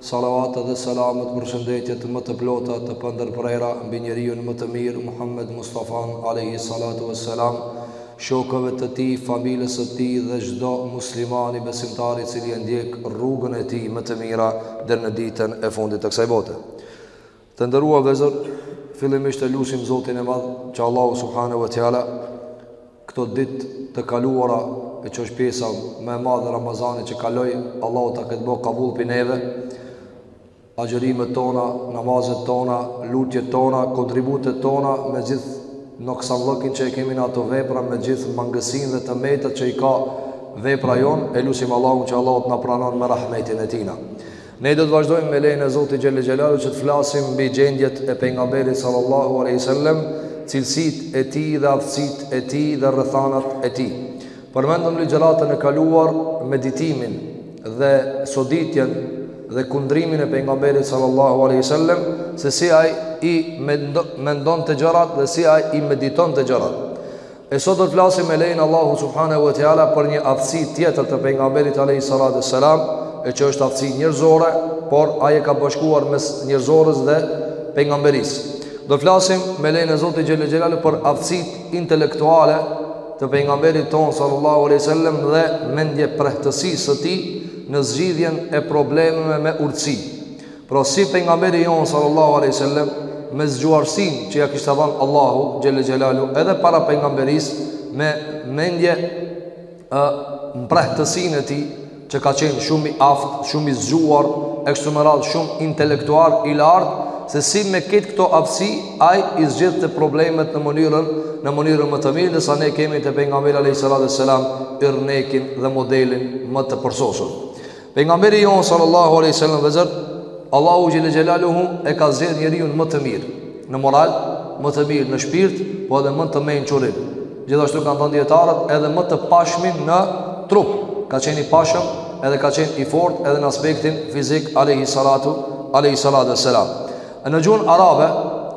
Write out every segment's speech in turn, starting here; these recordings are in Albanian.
Salavatet dhe selamet përshëndetjet më të plota të pandërprera mbi njeriun më të mirë Muhammed Mustafan alejhi salatu ue selam shokëve të tij familjes së tij dhe çdo muslimani besimtar i cili e ndjek rrugën e tij më të mirë deri në ditën e fundit të kësaj bote Të nderuar vllezër, fillimisht e lusim Zotin e Madh, që Allahu subhanahu wa taala këto ditë të kaluara e që është pjesa më e madhe e Ramazanit që kaloi, Allahu ta ketë bo kabull prej neve, agjërimet tona, namazet tona, lutjet tona, kontributet tona, me gjithë noksanllëkun që e kemi në ato vepra, me gjithë mangësinë dhe të metat që i ka vepra jonë, e lusim Allahun që Allahu të na pranon me rahmetin e tina. Ne do të vazhdojmë me lejen e Zotit xhelle xhelaluhu që të flasim mbi gjendjet e Pejgamberit sallallahu alejhi ve sellem, cilësitë e tij dhe aftësitë e tij dhe rrethanat e tij. Përmendëm ligjëratën e kaluar meditimin dhe soditjen dhe kundrimin e Pejgamberit sallallahu alejhi ve sellem se si ai i mendonte gjërat dhe si ai i meditonte gjërat. E sot do të flasim me lejen e Allahut Subhanehu ue Teala për një aftësi tjetër të pejgamberit Alejhi Salatu ue Selam e që është aftësi njerëzore, por ai e ka bashkuar mes njerëzores dhe pejgamberisë. Do të flasim me lejen e Zotit xhelle xhelaluhu për aftësitë intelektuale të pejgamberit tonë sallallahu alejhi ue sellem dhe mendjemprehtësisë së tij në zgjidhjen e problemeve me urtësi. Pra si pejgamberi jonë sallallahu alejhi wasallam me zgjuarsinë që ia kishte dhënë Allahu xhelle xhelaluhu edhe para pejgamberisë me mendje ë mprehtësinë e tij që ka qenë shumë i aftë, shumë i zgjuar, e kështu me radhë shumë intelektual i lartë, se si me këtë këto aftësi ai i zgjidhte problemet në mënyrën në mënyrën më të mirë, ndërsa ne kemi te pejgamberi alayhi salatu wasalam jyrnekun dhe modelin më të përsosur. Pejgamberi jonë sallallahu alaihi wasallam vllezër Allahu xhelle xhelaluhu e ka zgjedh njeriun më të mirë në moral, më të mirë në shpirt, po edhe më të mençurin. Gjithashtu kanë thënë dietarët edhe më të pashmin në trup. Ka qenë i pashëm, edhe ka qenë i fortë edhe në aspektin fizik alaihi salatu wassalam. Në gjuhën arabe,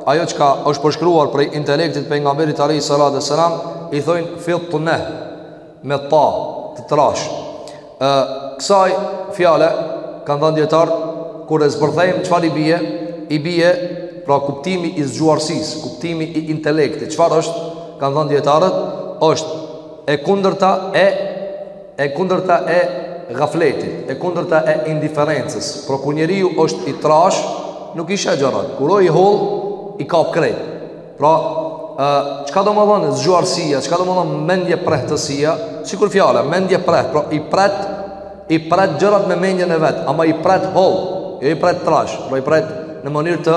ajo çka është përshkruar prej intelektit pejgamberit alaihi salatu wassalam i thojnë fitne. me ta të trashë, kësaj fjale kanë thanë dijetarët kur e zbërthejmë çfarë i bie i bie pra kuptimi i zgjuarsisë kuptimi i intelektit çfarë është kanë thanë dijetarët është e kundërta e e kundërta e gafletit e kundërta e indiferencës pra kur njeriu është i trashë nuk i sheh gjërat kur o i hollë i kap krejt Pra, ë çka domethon zgjuarsia, çka domethon mendje prehtësia, sikur fjala mendje preht, pra i pret i pret gjërat me mendjen e vet, ama i pret holl, jo i pret trash, pra i pret në mënyrë të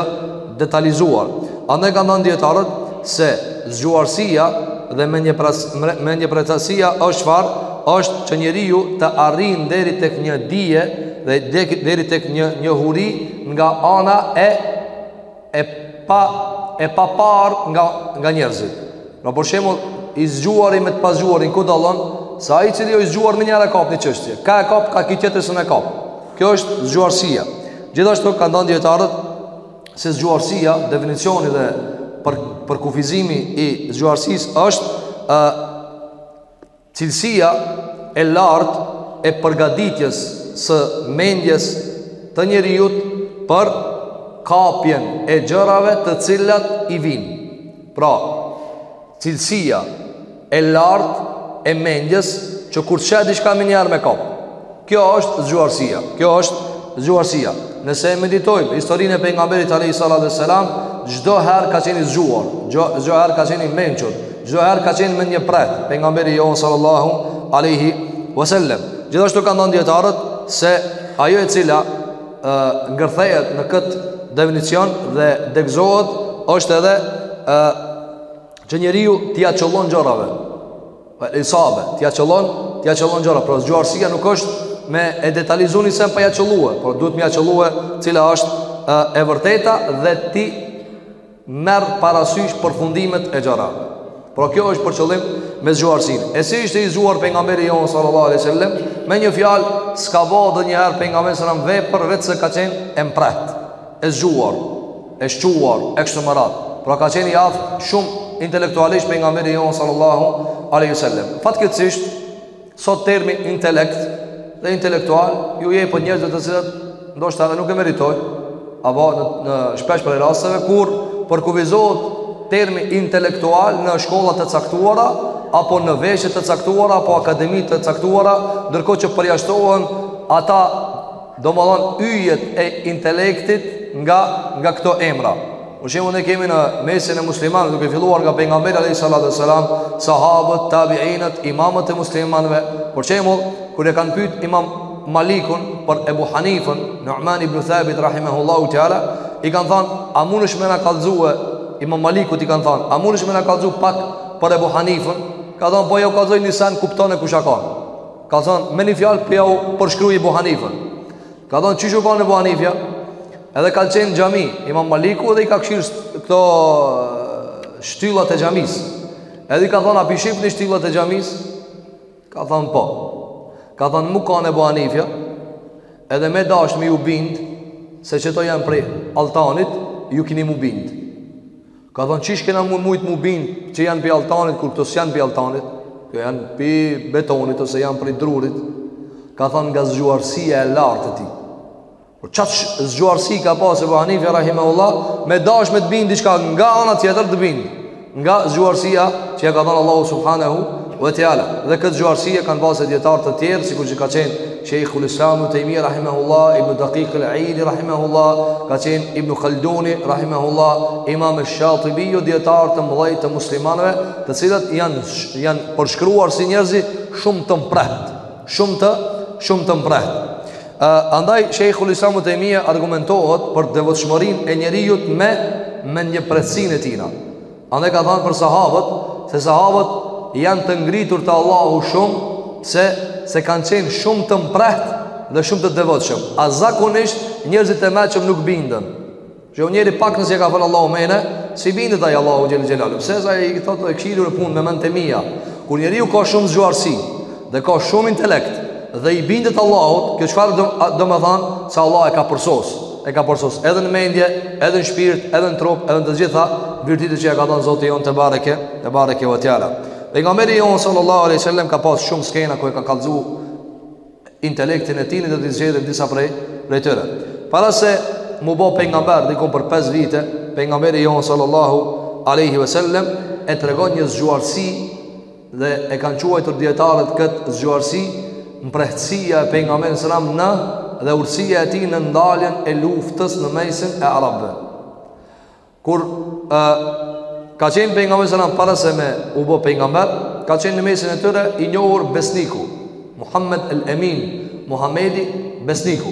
detalizuar. Andaj kanë thënë dietarët se zgjuarsia dhe mendje pras mendje prehtësia është çfarë? Është që njeriu të arrijë deri tek një dije dhe deri tek një njohuri nga ana e e pa e pa parë nga nga njerëzit. Na për shembull, i zgjuari me të pazgjuarin ku dallon se ai i cili është zgjuar me njëherë e kap një çështje. Ka e kap, ka ky tjetri s'un e kap. Kjo është zgjuarësia. Gjithashtu kanë thënë dietarët se zgjuarësia, definicioni dhe për përkufizimi i zgjuarësisë është ë Cilësia e lartë e përgatitjes së mendjes të njeriut për kapjen e gjërave të cilat i vijnë. Pra, cilësia e lartë e mendjes që kur sheh diçka menjëherë me kap. Kjo është zgjuarsia. Kjo është zgjuarsia. Nëse e meditojmë historinë e pejgamberit alayhi salatu wassalam, çdo herë ka qenë i zgjuar, çdo çdo herë ka qenë i mençur, çdo herë ka qenë mendjepreht pejgamberi jonë sallallahu alaihi wasallam. Gjithashtu kanë thënë dietarët se ajo e cila ë ngërthehet në këtë definicion dhe degëzohet është edhe ë që njeriu t'ia qëllon gjërave. Isabe, t'ja qëllon, t'ja qëllon gjëra, pra zgjuarësia nuk është me e detalizu ni sen pa ja qëllue, por duhet me ja qëllue cila është e, e vërteta dhe t'i merr parasysh përfundimet e gjëra. Pra kjo është për qëllim me zgjuarësin. E si ishte i zgjuar pejgamberi jonë sallallahu alai sallam, me një fjalë s'ka bo ndonjëherë pejgamberi sallam vepër veç se ka qenë e mpreht. e zgjuar, e shquar e kështu me radhë. Pra ka qenë i aftë shumë intelektualisht pejgamberi jonë sallallahu alaihi wasallam. Fatkeqësisht sot termi intelekt dhe intelektual ju jepet njerëzve të cilët ndoshta edhe nuk e meritojnë, apo në, në shpesh prej rasteve kur përkufizohet termi intelektual në shkolla të caktuara apo në veshje të caktuara apo akademi të caktuara, ndërkohë që përjashtohen ata Domethën yjet e intelektit nga nga këto emra. Për shembull ne kemi në mesin e muslimanëve duke filluar nga pejgamberi alayhi salatu wasalam, sahabët, tabiinët, imamët e muslimanëve. Për shembull, kur e kanë pyet Imam Malikun për Ebu Hanifën, Nu'man ibn Thabit rahimahullahu taala, i kanë thënë, "A munesh me na kallëzue Imam Malikut i kanë thënë, "A munesh me na kallëzu pak për Ebu Hanifën?" Ka thënë, "Po ju kallëzoj ni sen kuptone kush ka." Ka thënë, me një fjalë po jau përshkrun Ebu Hanifën. Ka thënë, qysh u kanë Ebu Hanifja? Edhe ka qenë në xhami, imam Maliku edhe i ka kshyrë këto shtyllat e xhamisë. Edhe i ka thënë, a p'i shihni shtyllat e xhamisë? Ka thënë, po. Ka thënë, m'u kanë Ebu Hanifja, edhe me dashtë me ju bindë, se qeto janë prej alltanit, ju kini mu bindë. Ka thonë qysh kena me mujt mu bin që janë pi alltanit kur këto s'janë pi alltanit, këto janë pi betonit ose janë prej drurit. Ka thonë nga zgjuarësia e lartë e tij. Po qat zgjuarësi ka pas Ebu Hanife rahimahullah me dash me të bind diçka nga ana tjetër të bin. Nga zgjuarësia që ja ka dhënë Allahu subhanahu wa taala. Dhe këtë zgjuarësi e kanë pas dietar të tjerë sikur që ka qenë Sheikh al-Islam ibn Taymiyyah rahimahullah, ibn Daqiq al-Eid rahimahullah, ka qenë ibn Khaldun rahimahullah, Imam al-Shatibi jan dijetarë të mëdhenj të muslimanëve, të cilët janë janë përshkruar si njerëz shumë të mprehtë, shumë të shumë të mprehtë. Andaj Sheikh al-Islam ibn Taymiyyah argumentohet për devotshmërinë e njeriut me mendjemprehtësinë e tij. Andaj ka thënë për sahabët, se sahabët janë të ngritur te Allahu shumë, se se kanë qenë shumë të mprehtë dhe shumë të devotshëm. A zakonisht njerëzit e meçëm nuk binden. Jo njeri pak nëse i ka dhënë Allahu mend, s'i bindet ai Allahut xhel-le xhelaluhu. Pse se ai thotë e kam arrit qet punë me mendt e mia. Kur njeriu ka shumë zgjuarsi dhe ka shumë intelekt dhe i bindet Allahut, kjo çfarë domethënë se Allahu e ka përsos. e ka përsos edhe në mendje, edhe në shpirt, edhe në trup, edhe në të gjitha virtytet që ja ka dhënë Zoti jon tebareke, tebareke ve teala. Pejgamberi jon sallallahu alaihi wasallam ka pas shumë skena ku e ka kallzu intelektin e tij dhe t'i zgjedhim disa prej prej tyre. Para se mu bë pejgamber dikun për 5 vite, pejgamberi jon sallallahu alaihi wasallam e tregon një zgjuarsi Dhe e kanë quajtur dijetarët kët zgjuarsi mprehtësia e pejgamberit sallallahu alajhi wasallam në dhe urtësia e tij në ndaljen e luftës në mesin e arabëve. Kur e, ka qenë pejgamberi sallallahu para se me u bë pejgamber, ka qenë në mesin e tyre i njohur besniku, Muhammed el-Emin, Muhamedi besniku.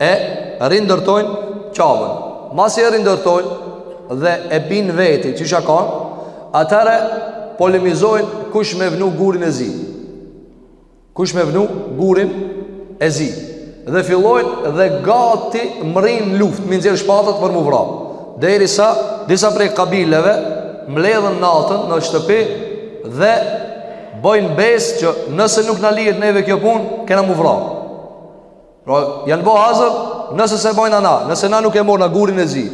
e rindërtojnë Qabën. Masi e rindërtojnë dhe e bijnë në vend qysh u kanë, atëherë polemizojnë kush me vnu gurin e zi. Kush me vnu gurin e zi. Dhe fillojnë dhe gati mrrin luftë, m'i nxjerrë shpatat për mu vra. Derisa, disa prej kabileve, mledhen natën në shtëpi dhe bëjnë besë që nëse nuk na lihet neve kjo punë, kena mu vra. Pra, janë bo hazër, nëse s'e bajmë na, nëse na nuk e marrim na gurin e zi,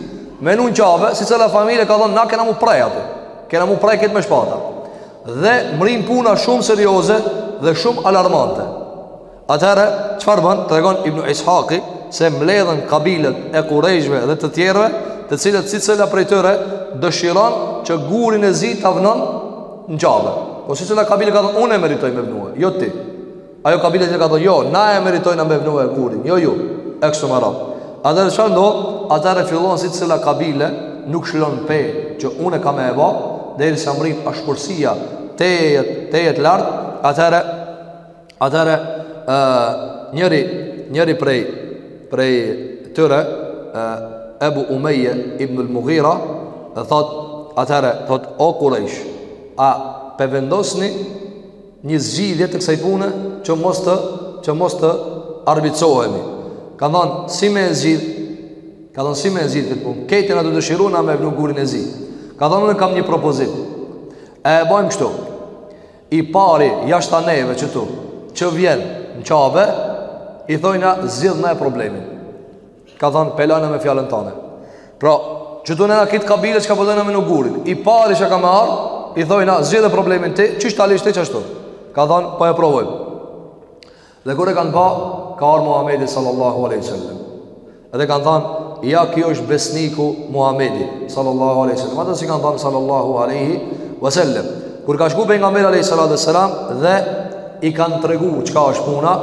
me vnu n'Qabe, secila familje ka thonë, na kena mu prej ato, kena mu prej këtë me shpata. Dhe mrrin puna shumë serioze dhe shumë alarmante. Atëherë, çfarë bën, tregon Ibnu Ishaki, se mbledhen kabilet e kurejshve dhe të tjerëve, të cilat secila prej tyre dëshiron që gurin e zi ta vnon në Qabe. Po secila kabile ka thonë, unë e meritoj me vnue, jo ti. Ajo kabile e ka thonë, jo, na e meritojna me vnue gurin, jo ju, e kështu me radhë. Atëherë çdo, atëherë fillon secila kabile, nuk lshon pe që unë kam me e ba, derisa mrrin ashpërsia tejet, tejet lartë, atëherë, atëherë, njëri, njëri prej, prej tyre, Ebu Umeje ibnul Mugira, dhe thotë, atëherë, thotë, o kurejsh, a po e vendosni, një zgjidhje të kësaj pune që mos të që mos të armiqësohemi. Kanë thonë si me e zgjidh? Ka thonë si me e zgjidh këtë punë? Krejt na do dëshirojna me vnu gurin e zi. Ka thonë unë kam një propozim. E e bajmë kështu. I pari jashtë neve këtu, që vjen në Qabe, i thojna zgjidhna problemin. Ka thënë pe lana me fjalën tane Pra, që tanë na krejt kabile çka po dojna me vnu gurin I pari që ka me ardh, i thojna zgjidhe problemin ti, qysh ta lësh ti qashtu Ka thënë, po e provojmë Dhe kur e kanë pa, ka ardh Muhammedi sallallahu aleyhi sallam Dhe kanë thënë, ja ky është besniku Muhammedi sallallahu aleyhi sallam Ata s'i kanë thënë sallallahu aleyhi sallam Kur ka shku pejgamberi a.s. dhe i kanë tregu çka është puna,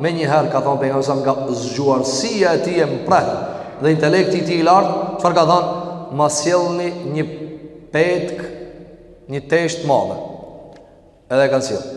menjëherë ka thonë pejgamberi a.s. nga zgjuarësia e tij e mprehtë dhe intelekti i tij i lartë, çfarë ka thonë, ma sjellni një petk, një teshë të madhe. Edhe e kanë sjellë.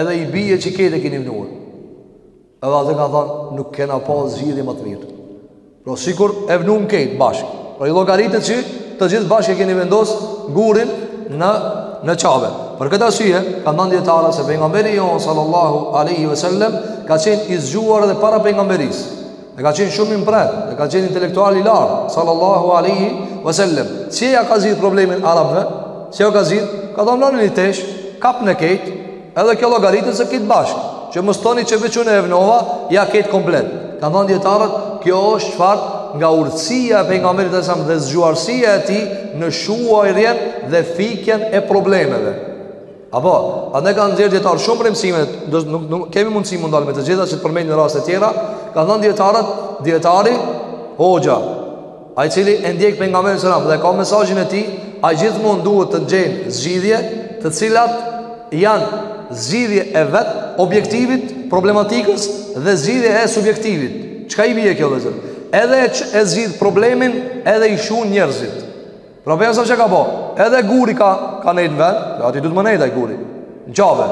Edhe i bie që krejt e keni vnuar. Edhe ata kanë thanë, nuk kena pa zgjidhje ma të mirë. Pra sikur e vnum krejt bashkë. Pra i llogaritet që të gjithë bashkë e keni vendos gurin në në Qabe. Për këtë arsye, kanë thanë dijetarët se pejgamberi jonë sallallahu alaihi wasallam ka qenë i zgjuar edhe para pejgamberisë. E ka qenë shumë i mprehtë, edhe ka qenë intelektual i lartë, sallallahu alaihi wasallam. Si ia ka zgjidh problemin arabëve? Si ja ka zgjidh? Ka thonë bini një teshë, kapne krejt, edhe kjo llogaritet se krejt bashkë. Që mos thoni që veç unë e vnova, ja krejt komplet. Kanë thanë dijetarët, kjo është çfarë nga urtësia e pejgamberit alejhi selam dhe zgjuarsia e tij në shuarjen dhe fikjen e problemeve. Apo, aty kanë nxjerrë dijetarët shumë për mësimet, nuk, nuk kemi mundësi me u ndal me të gjitha që të përmend në raste tjera, kanë thënë dijetarët, dijetari, hoxha, ai i cili e ndjek pejgamberin alejhi selam dhe ka mesazhin e tij, ai gjithmonë duhet të gjejë zgjidhje të cilat janë zgjidhje e vetë objektivit, problematikës dhe zgjidhje e subjektivit. Çka i bje kjo vëllezër? Edhe e zgjidh problemin edhe i shunë njerëzit. Pejgamberi çka ka bo, edhe guri ka, ka nejtë në vend, dhe aty duhet me nejt ai guri, në qabe.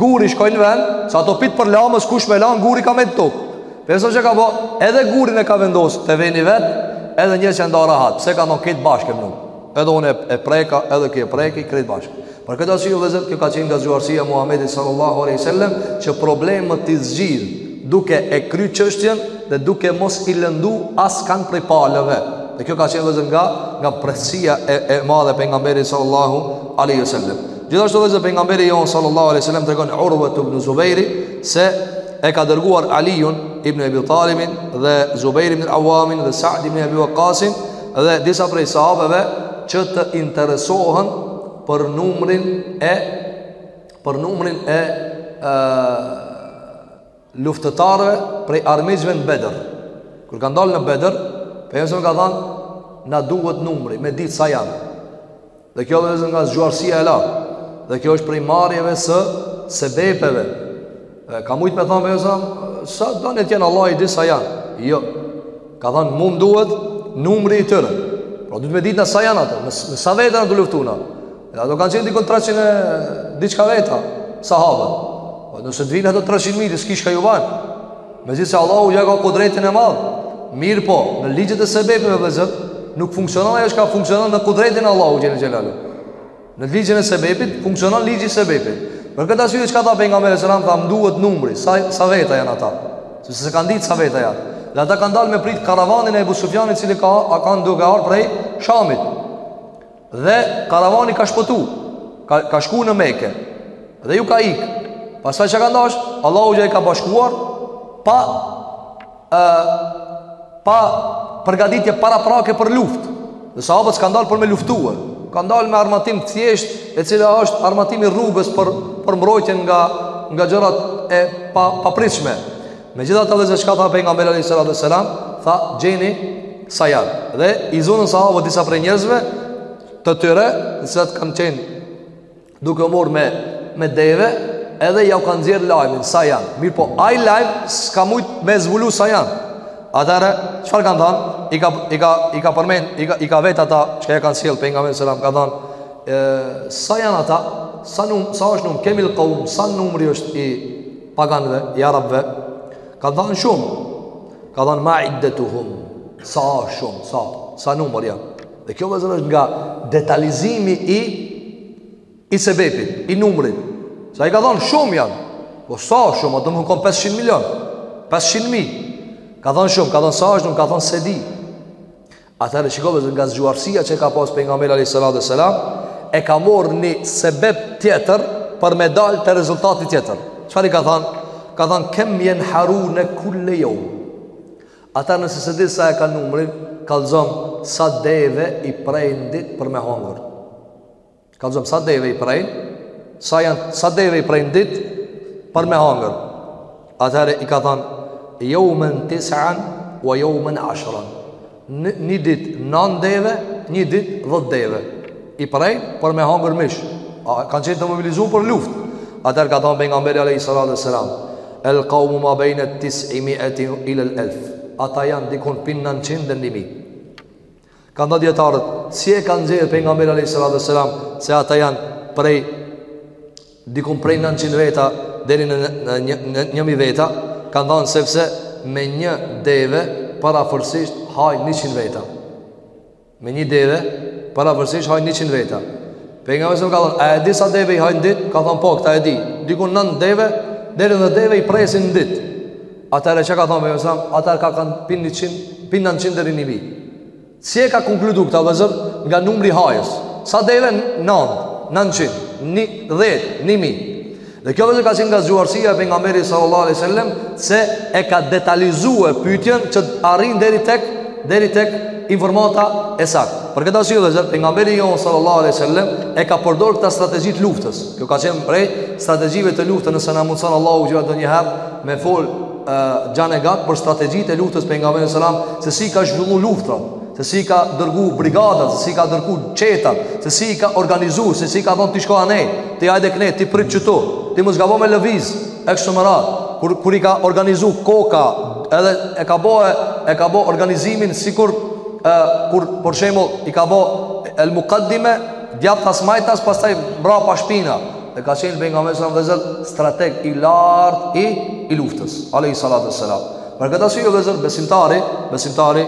Guri shkoi në vend, sa ato pyt për lamës, kush me lanë, guri ka met n'tokë. Pejgamberi çka ka bo, edhe gurin e ka vendosë te veni i vet, edhe njerëzit u ndan rahat, pse kanë krejt bashkë e më edhe unë e preka, edhe ky e preki, krejt bashkë. Për këtë arsye o vëllezër, kjo ka qenë nga zgjuarësia e Muhamedit sallallahu alaihi wasallam që problemet ti zgjidh duke e kry çështjen dhe duke mos i lëndu askënd prej palëve. Dhe kjo ka qenë vëllezër nga nga prehësia e e madhe e pejgamberit sallallahu alaihi wasallam. Gjithashtu vëllezër pejgamberi jonë sallallahu alaihi wasallam tregon Urwa ibn Zubairi se e ka dërguar Aliun ibn Abi Talibin dhe Zubairin ibn Awamin dhe Sa'd ibn Abi Waqqasin Dhe disa prej sahabeve që të interesohen për numrin e për numrin e, e luftëtarëve prej armiqve në Bedër. Kur kanë dalë në Bedër, pejgamberi ka thënë na duhet numri me ditë sa janë. Dhe kjo vëllezër nga zgjuarësia e lartë Dhe kjo është prej marrjes së sebepeve e, Ka mujtë me thonë pejgamberi Sa do le t'jenë Allahu i di sa janë Jo Ka thonë mu më duhet numri i tyre Pra duhet me ditë na sa janë ata Në, në sa veta na do luftojna Dhe ato kanë qenë dikun 300 e diçka veta Sahabët po, Nëse të vijnë ato 300 mijë S'ki çka ju banë Megjithëse Allahu ja ka kudretin e madh Mirëpo, në ligjet e sebepeve vëllezër Nuk funksionon ajo çka funksionon në kudretin e Allahut xhel xhelaluhu Në ligjin e sebepit, funksionon ligji i sebepit Për këtë arsye çka tha pejgamberi alejhi selam Tha m'duhet numri, sa, sa veta janë ata Se s'e kanë ditë sa veta janë Dhe ata kanë dalë me pritë karavanin e Ebu Sufjanit I cili ka, a kanë duke ardh prej shamit Dhe karavani ka shpëtu Ka, ka shku në Mekë Dhe ju ka ik Pastaj çka ka dash Allahu i ka bashkuar Pa e, Pa Përgaditje paraprake për luftë Dhe sahabët s'kan dalë për me luftu e Kan dalë me armatim të thjeshtë E cila është armatim i rrugës për, për mbrojtjen nga Nga gjërat e pa, papritshme Megjithatë edhe se çka tha pejgamberi alayhi salatu wasalam, tha gjeni sa janë. Dhe i zonën sahabët disa prej njerëzve të tyre, të cilat kanë qenë duke u marrë me me deve, edhe ja u kanë nxjerr lajmin sa janë. Mirëpo, ai lajm s'ka mujt me zvulu sa janë. Atëherë çfarë kanë thënë? I ka i ka i ka përmend, i ka i ka vetë ata që ja kanë sjell pejgamberi sallallahu alajhi wasallam, ka thënë sa janë ata, sa num, sa është num, kemil qaum, sa numri është i paganëve, i arabëve, ka thënë shumë. Ka thënë ma iddetuhum. Sa është shumë, sa, sa numër janë. Dhe kjo vëllezër është nga detalizimi i i sebepit, i numrit. Se ai ka thënë shumë janë. Po sa shumë, do me kon 500 milion. 500 mijë. Ka thënë shumë, ka thënë sa është, nuk ka thënë s'e di. Atëherë shiko vëllezër nga zgjuarësia që ka pas pejgamberi alayhi salatu wasalam e ka marrë një sebeb tjetër për me dal te rezultati tjetër. Çfarë i ka thënë? Ka thënë kem jenharune kulle jeum. Atëherë nëse s'e di sa e ka numrin, kallzom sa deve i prejnë në dit për me hangër. Kallzom sa deve i prejnë, sa janë sa deve i prejnë në ditë për me hangër. Atëherë i ka thënë yawman tis'an wa yawman ashran. Një ditë 9 deve, një ditë 10 deve. I prejnë për me hangër mish. A kanë qenë të mobilizuar për luftë. Atëherë ka thënë pejgamberi alayhi salatu selam, el qawmu ma bayna tis'imi'ati ila al-alf. Ata janë dikun pi 900 deri në 1000. Kanë thënë dijetarët, si e ka nxjerr pejgamberi a.s. Se ata janë prej, dikun prej 900 veta, deri në, në, një, në njëmi veta, kanë thënë sepse me një deve, parafërsisht, hajn 100 veta. Me një deve, parafërsisht, hajn 100 veta. Pejgamberi ka thonë, a e di sa deve i hajn në ditë? Ka thonë, po, këta e di. Dikun 9 deve, deri 10 deve i presin në ditë. Atëherë çka ka thënë pejgamberi sallallahu alajhi wasallam? Ata ka kanë pi 900, pi 900 deri në 1000. Si e ka konkludu këta vëllezër nga numri i hajës? Sa deve 9, 900, 10, 1000. Dhe kjo vëllezër ka qenë nga zgjuarsia e pejgamberit sallallahu alajhi wasallam se e ka detalizue pyetjen që arrin deri tek deri tek informata e saktë. Për këtë arsye vëllezër pejgamberi jonë sallallahu alajhi wasallam e ka përdor këta strategji të luftës. Kjo ka qenë prej strategjive të luftës nëse na mundson Allahu gjithashtu ndonjëherë me fol gjan e gat për strategjitë e luftës pejgamberit sallallahu alajhi wasallam se si i ka zhvillu luftra, se si i ka dërgu brigadat, se si i ka dërgu çetat, se si i ka organizu, se si i ka thon ti shko ane, ti hajde këne, ti prit qëtu, ti mos gabo me lëviz, e kështu me radhë. Kur kur i ka organizu koka, edhe e ka bo e ka bo organizimin sikur e, kur për shembull i ka bo el muqaddime djathtas majtas pastaj mbrapa shpina dhe ka qenë pejgamberi selam vllezër strateg i lartë i i luftës alayhi salatu wassalam për këtë arsye vllezër besimtari besimtari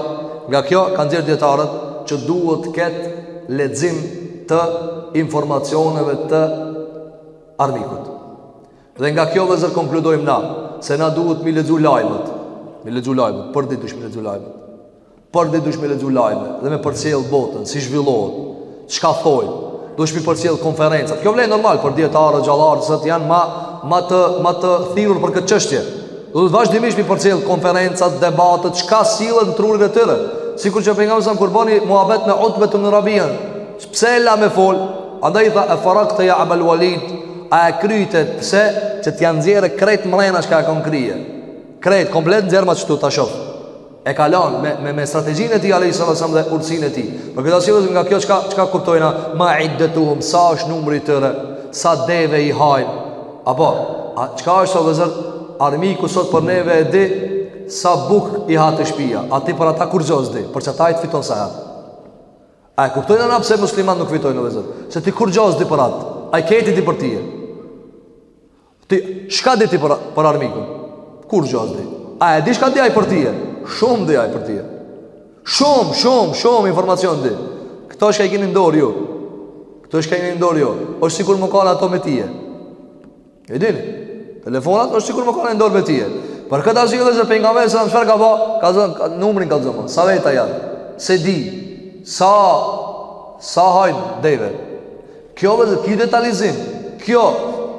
nga kjo kanë nxjerrë dietarët që duhet të ketë lexim të informacioneve të armikut dhe nga kjo vllezër konkludojmë na se na duhet mi lexu lajmet mi lexu lajmet për ditë duhet mi lexu lajmet Për ditë duhesh mi lexu lajmet dhe me përcjell botën, si zhvillohet, çka thojnë. Duhesh me përcjell konferencat. Kjo vlen normal për dietarë, hoxhallarë, se janë më më të më të thirrur për këtë çështje. Duhet vazhdimisht me përcjell konferencat, debatet, çka sillen në trurin e tyre. Sikur që pejgamberi selam kur boni muhabet me Utbe ibn Rabian, pse e la me fol? Andaj i tha e faragte ja Abul Walid, a e kryte pse që t'ja nxjerrë krejt mrena çka e ka n'krye. Krejt komplet nxjerrma çtu ta shoh. e kalon me me me strategjinë e tij alayhi salatu wasalam dhe urtësinë e tij. Për këtë arsye vllezër nga kjo çka çka kuptojna ma iddatuhum sa është numri i tyre, sa deve i hajnë. Apo, a çka është sot o vllezër armiku sot për neve e di sa bukë i ha te shpija. A ti për ata kurgjo s'di, për çata i fiton sa herë. A e kuptojna na pse muslimanët nuk fitojnë o vllezër? Se ti kurgjo s'di për atë, ai krejt i di për tye. Ti, çka di ti për, për armikun? Kurgjo s'di? A e di çka di aj për tije? Shumë di aj për tije. Shumë, shumë, shumë informacion di. Këto çka i kini n'dorë ju. Këto çka i kini n'dorë ju. Oshtë sikur me kanë ata me tije. E dini? Telefonat oshtë sikur me kanë ai n'dorë me tije. Për këtë arsye vllezër pejgamberi selam çfarë ka bë, ka zënë numrin ka zënë. Sa veta janë? S'e di. Sa sa hajnë deve. Kjo vllezër, kjo detalizim, kjo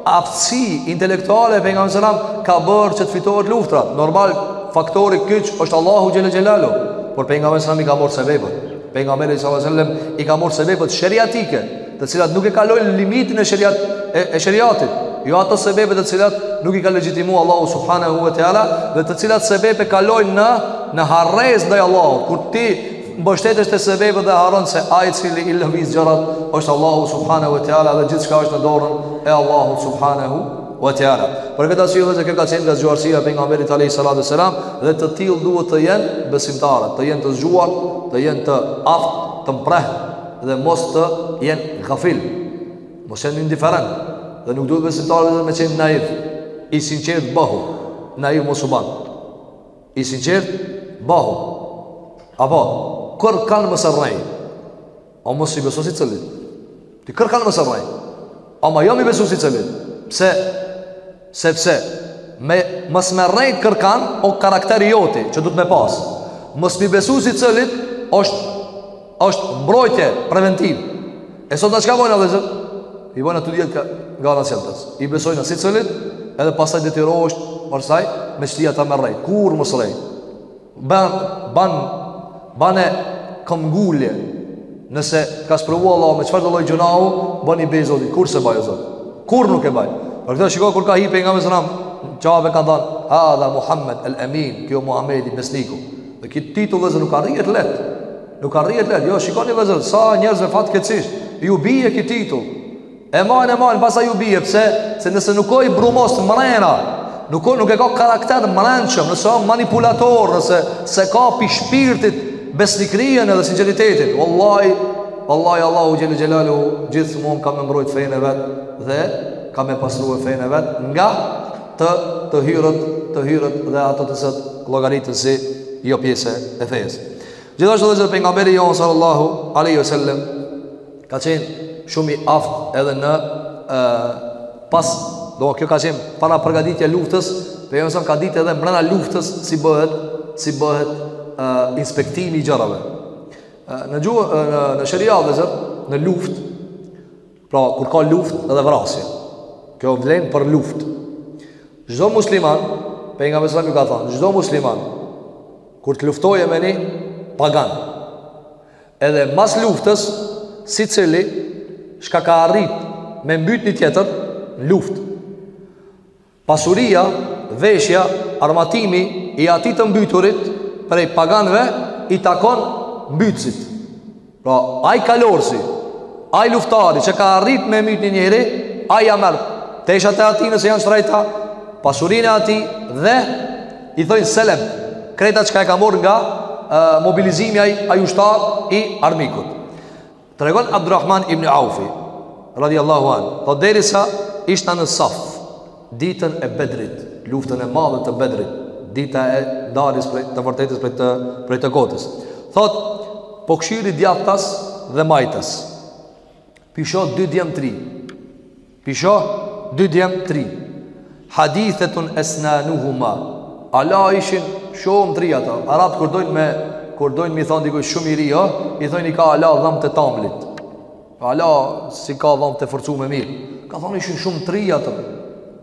aftësi intelektuale e pejgamberit selam ka bërë që të fitohen luftrat. Normal faktori kyç është Allahu xhela xhelalu, por pejgamberi selam i ka marrë sebepet. Pejgamberi sallallahu alajhi wasallam i ka marrë sebepet sheriatike, të cilat nuk e kalojnë limitin e sheriat e, e sheriatit. Jo ato sebepe të cilat nuk i ka legjitimu Allahu subhanahu wa taala, dhe të cilat sebepe kalojnë në në harresë ndaj Allahut, kur ti Mbështetesh te sebebet dhe harron se ai i cili i lëviz gjërat është Allahu subhanehu ve teala dhe gjithçka është në dorën e Allahut subhanehu ve teala. Për këtë arsye vëllezër kjo ka qenë nga zgjuarsia e pejgamberit aleyhis salatu selam dhe të tillë duhet të jenë besimtarët, të jenë të zgjuar, të jenë të aftë, të mprehtë dhe mos të jenë gafil, mos jenë indiferent dhe nuk duhet besimtarët me qenë naiv, i sinqertë bahu, naiv mos u ban. I sinqert, bahu. Apo, kërkan mos e rrej. Ama mos i beso secillit. Ti kërkan mos e rrej. Ama ja mi besu secillit. Pse? Sepse, me, mos me rrejt kërkan, o karakteri joti, që duhet me pasë. Mos mi besu secillit, është Është mbrojtje preventiv. E sot çka bën atë zot? I bën atë diet ka nga ana sjeltës. I besojnë secilit, edhe pastaj detyrohesh pastaj me shti ata me rrej. Kurrë mos rrej. Ban ban banë këmbëngulje. Nëse ka sprovu Allahu me çfarëdo lloj gjynahu, bani be Zotit. Kurrë s'e baj o Zot. Kurrë nuk e baj. Për këtë shiko kur ka hi Pejgamberi alejhi selam, çfarë kanë thënë, "Hadha Muhammed el-Amin, ky o Muhamedi besniku." Dhe ky titull vllezër nuk arrihet let Nuk arrihet let Jo, shikoni vllezër, sa njerëzve fatkeqësisht Ju bije ky titull E majnë, e majnë, pastaj ju bije Pse, se nëse nuk o i brumos mrena Nuk, o, nuk e ka karakter mrendshëm Nëse o manipulator Nëse s'e ka pi shpirtit Besnikërinë edhe sinqeritetin Wallahi, wallahi, Allahu xhele xhelaluhu Gjithmonë ka me mbrojt fejnë e vet Dhe ka me pastru fejnë e vet Nga të të hyrët, të hyrët dhe ato të cilët llogariten si jo pjesë e fesë. Gjithashtu edhe pejgamberi jonë sallallahu alaihi wasallam ka qenë shumë i aftë edhe në ë pas, do kjo ka qenë parapërgatitja e luftës, pejgamberi sa ka dit edhe mrena luftës si bëhet, si bëhet ë inspektimi i gjërave. Në gjuhë në, në sheriat në luftë Pra, kur ka luftë dhe vrasje. Kjo vlen për luftë. Çdo musliman, Pejgamberi alejhi selam ka thonë, çdo musliman, kur të luftojë me një pagan, edhe mas luftës, secili, çka ka arrit me mbyt një tjetër, në luftë. Pasuria, veshja, armatimi i atij të mbyturit prej paganëve i takon mbytësit. Pra, ai kalorësi, ai luftari që ka arrit me myt një njeri, ai ia merr teshat e atij nëse janë t'shtrejta, pasurinë e atij dhe i thojnë seleb, krejt ata çka e ka morë nga e, mobilizimi ai, ai ushtar i armikut. Tregon Abdurrahman ibn Aufi, radiallahu anhu, thotë po derisa ishta në saf, ditën e bedrit, luftën e madhe të bedrit, dita e darjes prej, të vërtetës prej të, prej të kotës. Thot, po kshyri djathas dhe majtas, pi shoh dy djem t'ri, Pi shoh dy djem t'ri. Hadithetun esnanuhuma. Ala ishin shumë të ri ato. Arabët kur dojnë me kur dojnë me i thonë dikujt shumë i ri, ë, i thonë i ka ala dhamt e tamlit. Ala s'i ka dhamt e forcume mirë. Ka thonë ishin shumë të ri ato.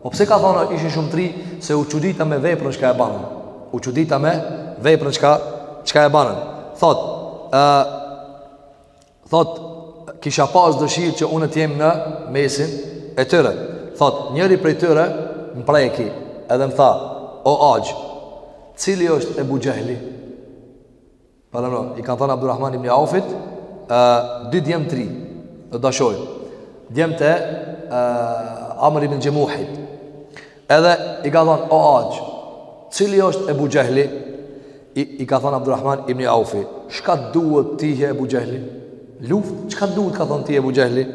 Po pse ka thonë ishin shumë të ri se u çudita me veprën çka e banë. U çudita me veprën çka çka e banë. Thot, ë Thot, kisha pas dëshirë që unë të jem në mesin e tyre. Thot, njëri prej tyre më preki edhe më tha, o axhë, cili është Ebu Xhehli? Paramno, i kanë thënë Abdurrahman ibn Aufit, dy djem të ri, dhe dashojnë, djemtë e Amr ibn Xhemuhit. Edhe i ka thonë, o axhë, cili është Ebu Xhehli? I, i ka thonë Abdurrahman ibn Aufi, çka t'duhet ty Ebu Xhehli? Luft, çka t'duhet ka thonë ty Ebu Xhehli?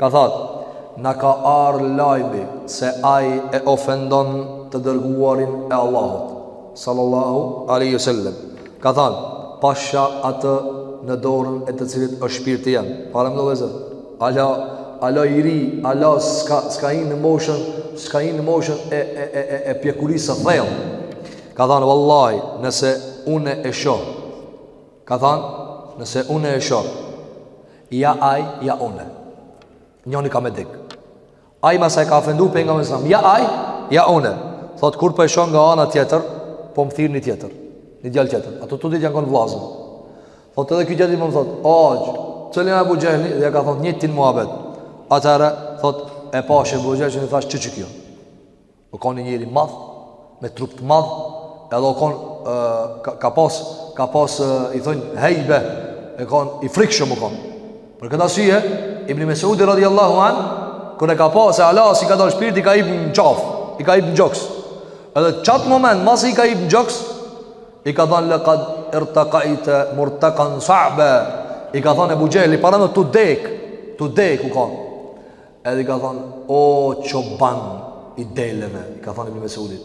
Ka thonë, na ka ardh lajmi se aj e ofendon të dërguarin e Allahut, sallallahu aleyhi sallam. Ka thonë, pasha atë në dorën e të cilit është shpirti jem. Paramno ti veç, Ala ala i ri, ala s'ka s'ka hin në moshën, s'ka hin në moshën e e e e, e pjekurisë së thellë. Ka thënë vallahi, nëse unë e shoh. Ka thënë, nëse unë e shoh. Ja ai, ja unë. Njoni ka me dek. Ai masi e ka ofendu pejgamberin a.s. Ja ai, ja une Thot kur po e shoh nga ana tjetër Po më thirr një tjetër Një djalë tjetër Ata të dytë janë konë vllazën Thot edhe ky djali po më thot Axhë, cili o Ebu Xhehli Dhe ja ka thon njëjtin muhabet Atëhere, thot e pashë Ebu Xhehlin e i thash qe qiky o U kon një njeri madh, me trup të madh, edhe u kon ka, ka pas ka pas i thojn hejbe, e kon i frikshëm u kon. Për këtë arsye Ibn Mesudi radhiyallahu an kur e ka pa se ala s'i ka dalë shpirti i ka hip në qaf, i ka hip në gjoks. Edhe qat moment masi i ka hip në gjoks, i ka thënë laqad irtaqaita murtaqan sa'ba. I ka thënë Ebu Xhehli paramno tu dek, tu dek u kon. Edhe i ka thonë, o çoban i deleve, i ka thonë Ibni Mesudit.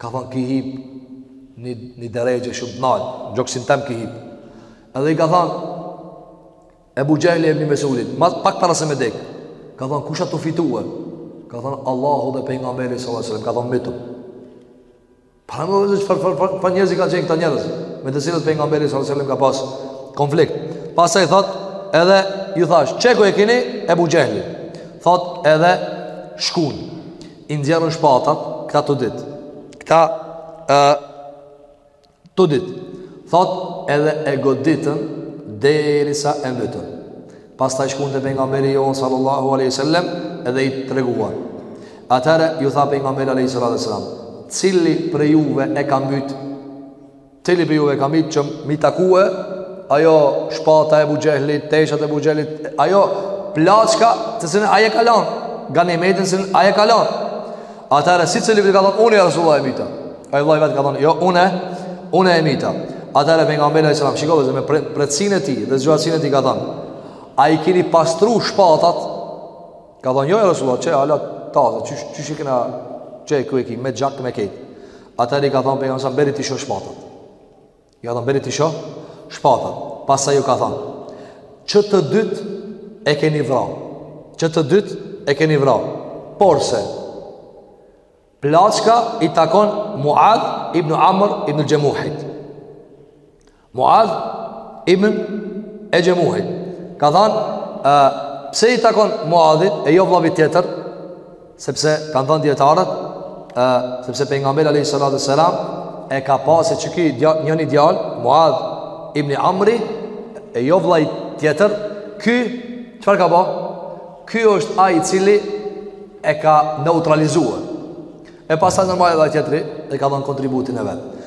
Ka thonë, ki hip një, një derexhe shumë të naltë, në gjoksin tem ki hip. Edhe i ka thonë, Ebu Xhehli Ibni Mesudit, pak para se me dek. Ka thonë, kush asht fitue? Ka thonë, Allahu dhe pejgamberi, ka thonë, mitu. Paramno veç çfarë çfarë çfarë çfarë njerëzi kanë qenë këta njerëz me të cilët pejgamberi sallallahu alajhi wasallam ka pas konflikt. Pastaj thot edhe ju thash qeku e kini Ebu Xhehlin. Thot edhe shkun. I nxjerrën shpatat këta të dytë. Këta ë të dytë. Thot edhe e goditën derisa e mbytën. Pastaj shkun te pejgamberi jon sallallahu alaihi wasallam dhe i treguan. Atëhere ju tha pejgamberi alaihi salatu wasallam, cili prej juve e ka mbyt? Cili prej juve e ka mbyt që m'i takue? Ajo shpata e Ebu Xhehlit, teshat e Ebu Xhehlit, ajo plaçka të cilën ai e ka lan, ganimetin të cilin ai e ka lan. Atëherë sicili ka thënë unë e Resulullah e mita. Ai vëllai vet ka thënë jo unë, unë e mita. Atëherë pejgamberi sallallahu alajhi wasallam shikoi se me mprehtësinë e tij dhe zgjuarsinë e tij ka thënë a i keni pastru shpatat? Ka thënë jo e Resulullah, çe hala taze, çish çish i kena çe ku e ki me gjak me kejt. Atëherë ka thënë pejgamberi sa beri t'i shoh shpatat. Ja ta beri t'i shoh shpatat. Pastaj ju ka thënë, "Që të dytë e keni vrarë. Që të dytë e keni vrarë. Porse plaçka i takon Muad ibn Amr ibn Xhemuhit. Muad ibn e Xhemuhit. Ka thënë, "Pse i takon Muadit e jo vllavit tjetër?" Sepse kanë thënë dietarët, ë, sepse pejgamberi alayhi salatu selam e ka pa se çiki njëri djalë, Muad ibn Amri, e jo vllai tjetër, ky çfarë ka bë? Ky është ai i cili e ka neutralizuar. E pastaj normal edhe tjetri e ka dhënë kontributin e vet.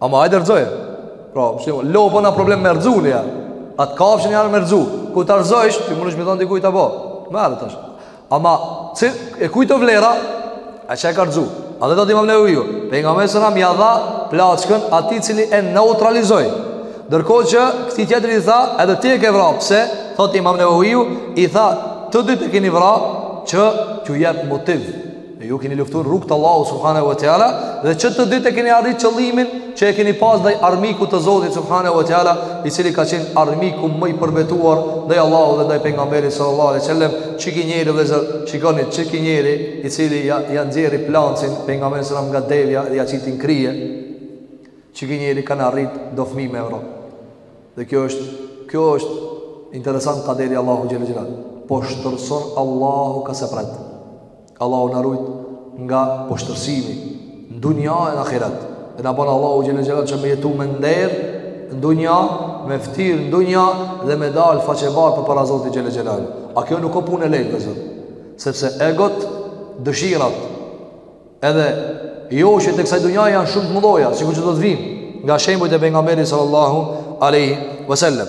Ama hajde rrëzoje pra, lopën a problem me rrëzu një Atë kafshën janë me rrëzu Kur ta rrëzojsh, ti mundesh me i thonë dikujt ta bo Me arë të është Ama, cil, e kujt o vlera? Ai që e ka rrëzu. Edhe thotë Imam Neveviu Pejgamberi alejhi selam, ja dha plaçkën atij i cili e neutralizoi ndërkohë që këtij tjetrit i tha Edhe ti e ke vra, pse, thotë Imam Neveviu I tha, të dytë e keni vra Që t'ju jep motiv E ju keni luftu në rrugë të Allahut subhanehu ve teala dhe që të dytë e keni arrit qëllimin Që e keni pas ndaj armikut të Zotit subhanehu ve teala I cili ka qenë armiku më i përbetuar ndaj Allahut dhe ndaj pejgamberit sallallahu alejhi ve selem Çiki njeri vëllezër, shikoni çiki njeri i cili ja, ja nxjerri plancin pejgamberit sallam nga devja dhe ja qiti n'krye çiki njeri kanë arrit do fmi me e vra Dhe kjo është Kjo është interesant kaderi i Allahut xhele xhelalu. Poshtërson Allahu ka s'e pret Allahu na rujt nga poshtërsimi në dunja e në ahiret. Dhe na bën Allahu xhele xhelalu që me jetu me nder në dunja, me ftir në dunja dhe me dal faqebardhë përpara Zotit xhele xhelalu. A kjo nuk o punë e lehtë zot? Sepse egot, dëshirat, edhe joshjet e kësaj dunjaje janë shumë të mëdha, sikur që do të vijmë nga shembujt e pejgamberit sallallahu alaihi wasallam.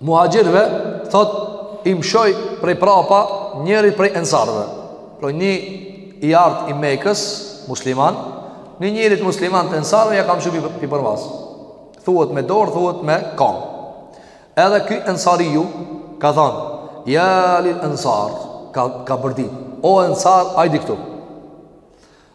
muhajgjirve thotë i mshoi prej prapa njërit prej ensarve pro pra një i ardh i Mekës musliman një njërit musliman të ensarve ja ka mshu i përmas thuhet me dorë thuhet me kam edhe ky ensari ju ka thon ja lil ensar ka, ka bërtit o ensar hajdi këtu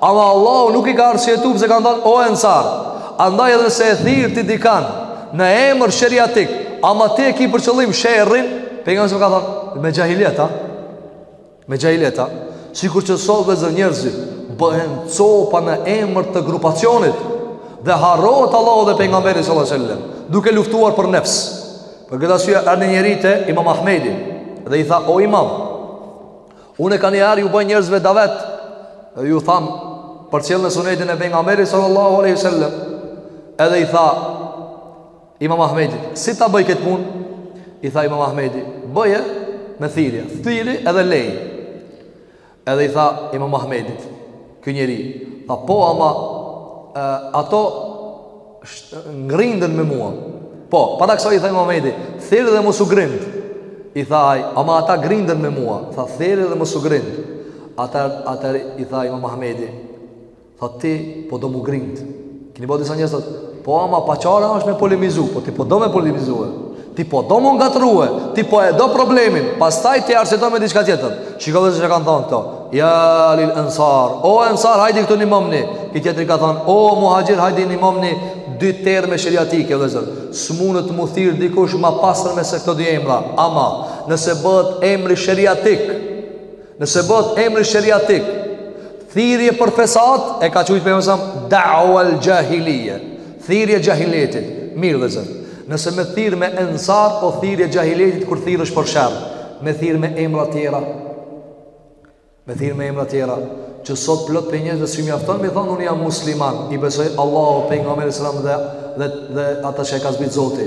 Ama Allahu nuk i ka arsyetu pse kanë thënë o ensar. Andaj edhe nëse e thirr ti dikan në emër sheriatik, ama ti e ki për qëllim sherrin, pejgamberi alejhi selam ka thënë me xhahilijeta. Me xhahilijeta, sikur që sot vëllezër njerëzit bëhen copa në emër të grupacionit dhe harrohet Allahu dhe pejgamberi sallallahu alajhi wasallam, duke luftuar për nefs. Për këtë arsye erdhi njëri te Imam Ahmedi dhe i tha o Imam, Unë kaniherë ju bëj njerëzve davet Dhe ju tham Përcillne sunetin e pejgamberit sallallahu aleyhi sallam Edhe i tha Imam Ahmedit Si ta bëj këtë punë I tha Imam Ahmedi Bëje me thirrje Thirri edhe lej Edhe i tha Imam Ahmedit Ky njeri Tha po ama e, Ato Ngrinden me mua Po, para kësaj i tha Imam Ahmedi Thirri dhe mos u grind I tha aj, ama ata grinden me mua Tha thirri dhe mos u grind Atëherë, atëherë i tha Imam Ahmedi Tha ti po do m'u grind Keni bërë disa njerëz thotë, po ama paçare është me polemizu, po ti po do me polemizu. Ti po do m'u ngatërrue, ti po e do problemin, pastaj ti arsyeto me diçka tjetër. Shiko vëllezër çka kanë thënë këto. Ja lil ensar, o ensar hajde këtu nihmomni. Ky tjetri ka thënë, o muhaxhir hajde nihmomni dy terme sheriatike vëllezër s'mundet m'u thirr dikush ma pastër me se këto dy emra ama nëse bëhet emri sheriatik Nëse bëhet emri sheriatik, thirrje për fesad e ka qujt pejgamberi alejhi selam da'wa el-xhahilije, thirrje e xhahilijetit. Mirë vëllezër. Nëse me thirr me ensar o thirrje e xhahilijetit kur thirresh për sherr, me thirr me emra të tjera. Me thirr me emra të tjera, që sot plot prej njerëzve s'i mjafton me thonë unë jam musliman, i besoj Allahut pejgamberit sallallahu alaihi wasallam dhe dhe ata që ka zbrit Zoti.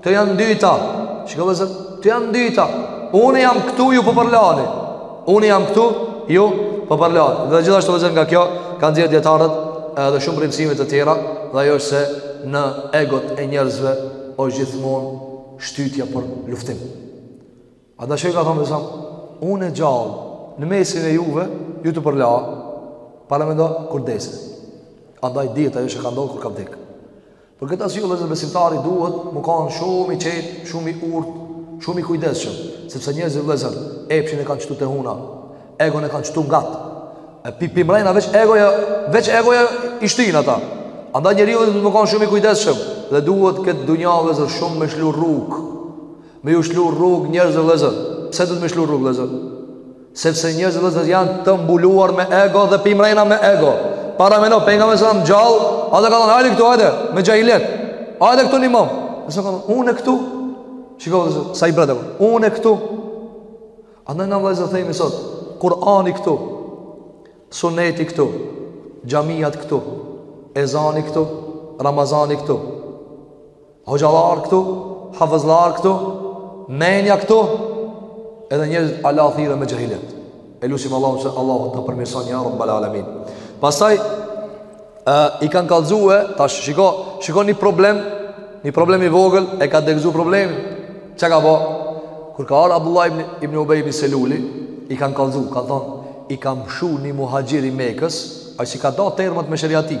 Këto janë ndyta Shiko vëllezër Këto janë ndyta Unë jam këtu ju po përlani Unë jam këtu ju po përlani Dhe gjithashtu vëllezër nga kjo Kanë nxjerr dijetarët edhe shumë prej mësimeve të tjera Dhe ajo është se në egot e njerëzve Osht gjithmonë shtytja për luftim Andaj shiko ka thonë vëllezër, unë e gjallë, në mesin e juve, ju tu u përla, paramendo kur t'des. Andaj dihet ajo që ka ndodh kur ka vdek. Për këtë arsye, vëllezër besimtari duhet m'u kanë shumë i qetë, shumë i urtë, shumë i kujdesshëm, sepse njerëzit vëllezër epshin e kanë qetu te huna, egon e kanë qetu ngat. E prej mrena veç egoja, veç egoja i shtin ata. Andaj njeriu duhet m'u kanë shumë i kujdesshëm dhe duhet këtë dunja vëllezër shumë me shlu rrugë. Me ju shlu rrugë njerëzve vëllezër. Pse duhet me shlu rrugë vëllezër? Sepse njerëzit vëllezër janë të mbuluar me ego dhe pimrena me ego. Paramendo pejgamberi sa gjallë, ai ka thon hajde këtu hajde me xhahilet. Hajde këtu nimom. Nëse kanë unë këtu. Shikoj vëllezër, sa i brada. Unë këtu. Andaj na vëllezër themi sot, Kur'ani këtu. Suneti këtu. Xhamiat këtu. Ezani këtu. Ramazani këtu. Hoxhallar këtu, hafëzllar këtu, menja këtu, edhe njerëzit hala thirren me xhahilet. E lusim Allahun se Allahu të përmirëson ja rabbel alamin. Pastaj, e, i kanë kallzu, e tash shiko, shiko një problem, një problem i vogël, e ka degzu problemin, çka ka bo? Kur ka ardh Abdullah ibn, ibn Ubej ibn Seluli, i kanë kallzu, ka thonë, i ka mshu një muhaxhir i Mekës, ai s'i ka da termat me sheriatik,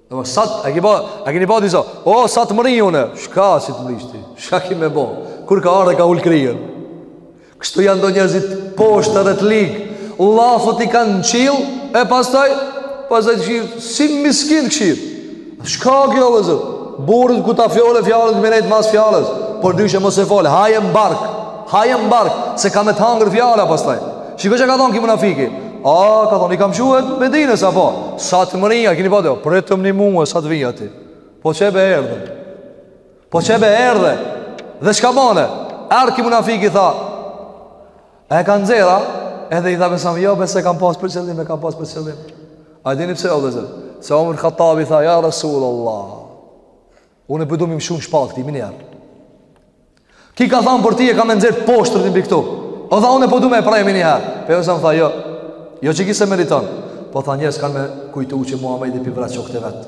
Dhe më sat, a ki pa, a kini pa disa, o, sa t'mrrij une, shka si të mrrish ti, shka ki me bo, kur ka ardh e ka ul kryen. Kështu janë do njerëzit poshtër dhe të ligë, llafet i kanë në qill, e pastaj, pastaj të kshyr, si miskin të kshyr. Shka kjo vllezër, burrat kur ta fjole fjalën me i nejt mas fjalës, por ndryshe mos e fol, haje n'bark, haje n'bark, se ka me të hangër fjala pastaj. Shiko çka ka thonë ki munafiki, A, ka thonë, i ka mshu të Medinës, a po, sa të mrrij ja, kini pa të jo, pretmni mu, sa të vija ti. Po qe be erdhe, po qe be erdhe, dhe shka bane, erdh ki munafik i tha, e ka nxerr a, edhe i tha besa, jo, be s'e kam pas për qëllim, e kam pas për qëllim. A dini pse, o vllezër, se Omer Hatabi tha, ja Rasul Allah, Unë e po du m'i mshu shpatë këtij miniherë. Ki ka than për ty e ka me nxjerr poshtër të mbi këtu. O tha unë e po du me e pre miniherë. Pejgamberi alejhi selam tha jo, jo që ki s'e meriton. Po tha njerëz kanë me kujtu që Muhammedi pi vret shokët e vet.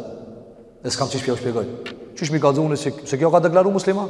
E s'kam qish po ju shpjegoj. Qish m'i kallzu une se, se ki u ka deklaru musliman.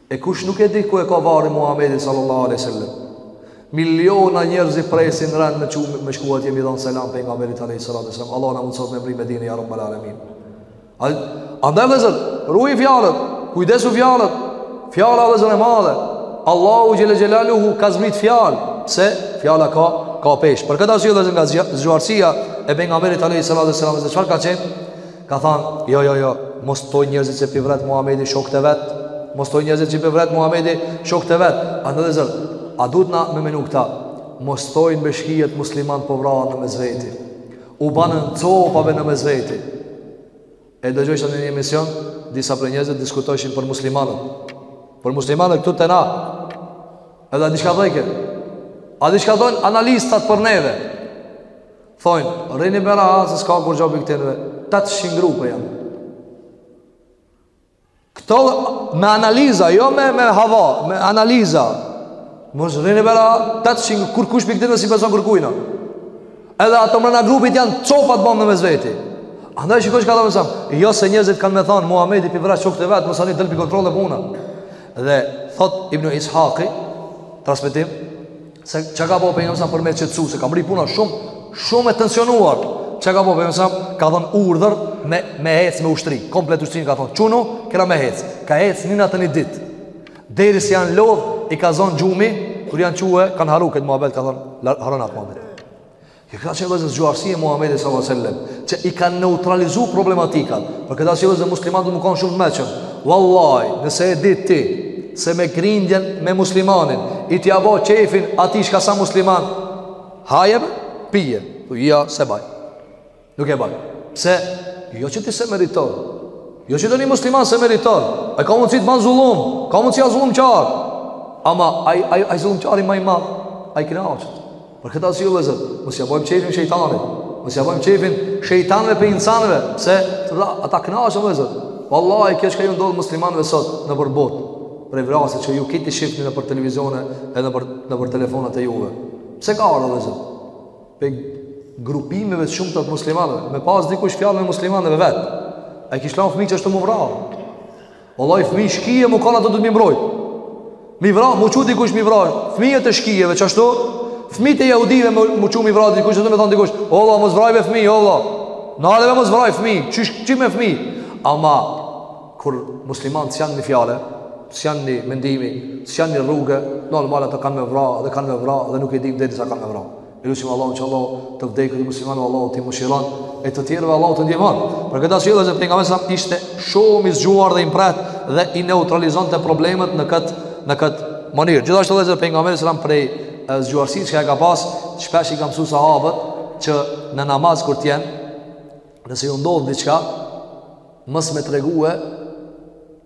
E kush nuk e di ku e ka varrin Muhamedit sallallahu alaihi wasallam? Miliona njerëz i presin rend me çu me shku atje mi dhon selam pejgamberit alaihi salatu wasallam. Allahu na mundëson me mri Medinë ya rabbal alamin. Ai andaj vëllezër, ruaj fjalët, kujdesu fjalët. Fjala vëllezër e madhe. Allahu xhele xhelaluhu ka zbrit fjalë, pse fjala ka ka peshë. Për këtë arsye vëllezër nga zgjuarsia e pejgamberit alaihi salatu wasallam, se çfarë ka thënë? Ka than, jo, jo, jo, mos thojn njerëzit që pi vret Muhamedi shokt e vet, mos thojn njerëzit që pi vret Muhamedi shokt e vet. Andaj vllezër, a duhet na me menu këta, mos thojn be shkijet musliman po vrahen mes veti. U banën copave në mes veti. E dëgjojsha në një emision, disa prej njerëzit diskutojshin për muslimanët. Për muslimanët këtu te na. Edhe a di shka dhejke? A di shka thojnë analistat për neve? Thojnë, rrini berah, se s'ka kurgjo pi këtyneve. 800 grupe janë. Këto me analiza, jo me, me hava, me analiza. Mos rrini berah, 800 kurkush pi këtyneve s'i beson kërkujna. Edhe ato mrena grupit janë copa t'bame në mes veti. Andaj shikosh ka thënë sa, jo se njerëzit kanë me thënë Muhamedi p'i vret shokët e vet, mos ani dal pi kontroll e puna. Dhe thot Ibnu Ishaki, transmetim, Se çka ka bo pejgamberi sa për me qetësu se ka mrri puna shumë shumë e tensionuar. Çka ka bo pejgamberi sa ka dhonë urdhër me me hec me ushtri. Komplet ushtrinë ka thonë çunu, kena me hec. Ka hec një natë një ditë. Deri sa janë lodh i ka zon gjumi, kur janë çue kanë harru këtë muhabet ka thonë harron atë muhabet. Kjo ka qenë vllezër zgjuarësi e Muhammedi sallallahu alaihi wasallam, që i ka neutralizu problematikat. Për këtë arsye vllezër muslimanët do me konë shumë të mençëm. Wallahi, nëse e di ti se me grindjen me muslimanin ti ja bo çefin atij që s'a musliman, haje pije. Po jo, se baj. Nuk e baj. Pse? Jo që ti se meriton. Jo që do ni musliman se meriton. Ai ka mundësi të ban zullum, ka mundësi asht zullumçar. Ama ai ai ai zullumçari më i madh, ai kënaqet. Për këtë arsye vëllezër, mos ia bëjmë çefin shejtanit, mos ia bëjmë çefin shejtanëve prej insanëve, pse? Sepse ata kënaqen vëllezër. Wallahi kjo çka ju ndodh muslimanëve sot në botë, prej vrasje që ju këti shifni nëpër televizione e nëpër nëpër telefonat e juve. Pse ka ardhur vëllezër? Prej grupimeve të shumta të muslimanëve, me pas dikush fjalë me muslimanëve vet. A i kish lan fmijë qashtu mu vra. O loj fmi shkije mu kanë ata do t'mi mbrojt Mi vra, mu çu dikush mi vra Fmijet e shkijeve qashtu Fmi të jahudive mu çu mi vra Dikush ashtu me thonë dikush O la, mos vrajve fmi, o la Në adeve mos vraj fmi, qysh qime fmi Ama, kur muslimanët s'janë një fjale S'janë një mendimi S'janë një rruge Normal ato kanë me vra dhe kanë me vra Dhe nuk e dim deri sa kanë me vra E lusim Allahun që Allahu të vdekët e muslimanëve Allahu t'i mëshiron e të tjerëve Allahu të ndihmon. Për këtë arsye vllezër pejgamberi sa ishte shumë i zgjuar dhe i mpreft dhe i neutralizonte problemet në këtë në këtë mënyrë. Gjithashtu vllezër pejgamberi sa prej zgjuarësisë çka e ka pas, shpesh i ka mësuar sahabët që në namaz kur të jenë nëse ju ndodh diçka mos me tregue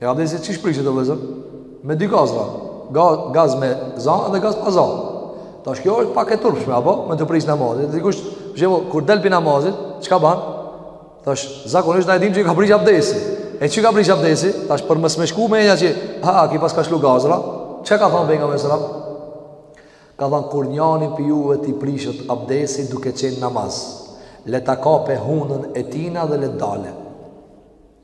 E abdesi çish prishet o vllezër? Me dy gazra. Gaz, gaz me za dhe gaz pa za. Tash kjo është pak e turpshme apo me dal prej namazit. Dikush, për shembull, kur del pi namazit, çka bën? Tash zakonisht na e dimë që u ka prish abdesi. E çka ka prish abdesi? Tash për mos me shku menja që ha, ky paska lshu gazra. Çka ka thënë pejgamberi sallallahu alajhi wasallam? Ka thënë kur njani pi juve t'i prishet abdesi duke qenë namaz. Le ta kape hundën e tina dhe le të dalë.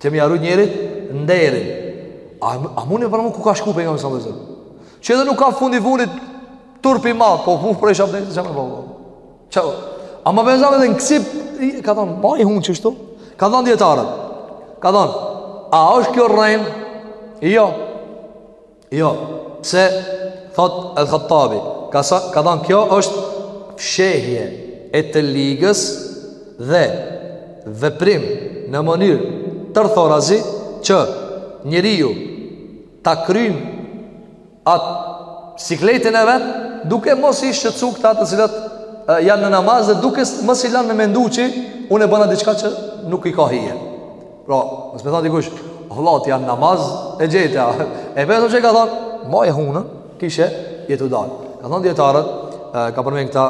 Që me ja rujt njerit nderin. A, a mund një përmu ku ka shku për nga mësallë dhe Që edhe nuk ka fundi fundit turp i madh, po hu për e shabë dhe që me po. Që, a më përmëzave dhe në kësip, ka thonë, maje hunën qështu? Ka thonë dijetarët. Ka thonë, a është kjo rrenë? Jo. Jo, pse thot El Khattabi, ka, ka thanë kjo është fshehje e të ligës dhe veprim në mënyrë tërthorazi që njeriu ta kryen atë sikletin e vet duke mos i shqetësu këta të cilët janë në namaz dhe duke mos i lanë me mendu që unë e bëna diçka që nuk i ka hije. Pra, mos me than dikush, vëlla ti janë namaz e gjeta. E vetëm që ka thon, maje hunën, kishe je tu dal. Ka thon dijetarët, ka përmend këta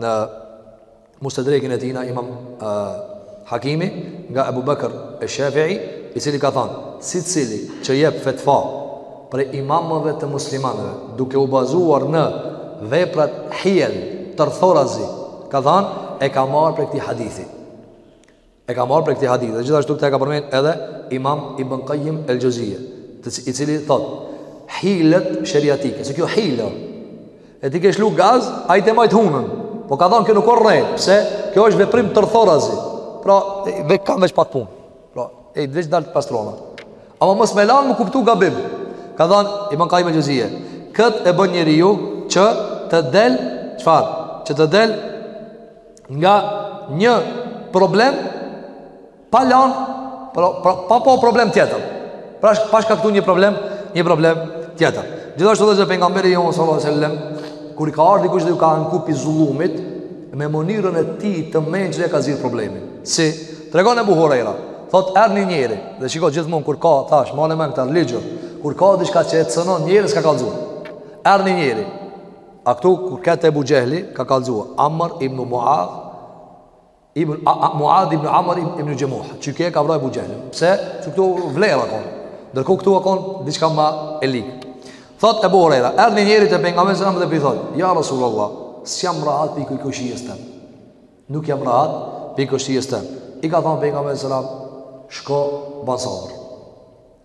në Mustadrekin e tina Imam Hakimi nga Ebu Bekër esh-Shafi'i, i cili ka thon, secili që jep fetva prej imamëve të muslimanëve, duke u bazuar në veprat hijel, tërthorazi, ka thon, e ka marrë prej këtij hadithi. E ka marrë prej këtij hadithi dhe gjithashtu këtë e ka përmend edhe Imam Ibn Kajjim el-Xheuzije, i cili thot hilet sheriatike, se kjo hile. E ti ke shlu gaz, ai të majt hunën. Po ka thënë kjo nuk o rren, pse? Kjo është veprim tërthorazi. Pra, dhe kam veç pak punë. Pra, e veç dal pastrona. Ama mos me lan me kuptu gabim. Ka thënë Ibn Kajjim el-Xheuzije, kët e bën njeriu që të del çfarë? Që të del nga një problem pa lan pra, pra, pa bo problem tjetër. Pra pa shkaktu një problem, një problem tjetër. Gjithashtu edhe pejgamberi jon sallallahu alajhi wasallam kur i ka ardh dikush dhe ju ka anku pi zullumit me mënyrën e ti të mençur e ka zgjidh problemin. Si tregon Abu Huraira, thot erdh një njeri dhe shiko gjithmonë kur ka thash, mane n'men këtë ligjë, kur ka diçka që e cënon njerin s'ka kallzu. Erdh një njeri. A këtu kur te Ebu Xhehli ka kallzu Amr ibn Muadh ibn, Muadh ibn Amr ibn Xhemuh. Qi ky e ka vra Ebu Xhehlin. Pse? Çu këtu vlera kon. Ndërkohë këtu u kon diçka ma e lig. Thot Abu Huraira, erdh një njeri te pejgamberi sallallahu alaihi wasallam dhe i thot: "Ya Rasulullah, s'jam rahat pi kojshisë tem. Nuk jam rahat pi kojshisë tem." I ka thënë pejgamberi sallallahu alaihi wasallam, "Shko ban sabër.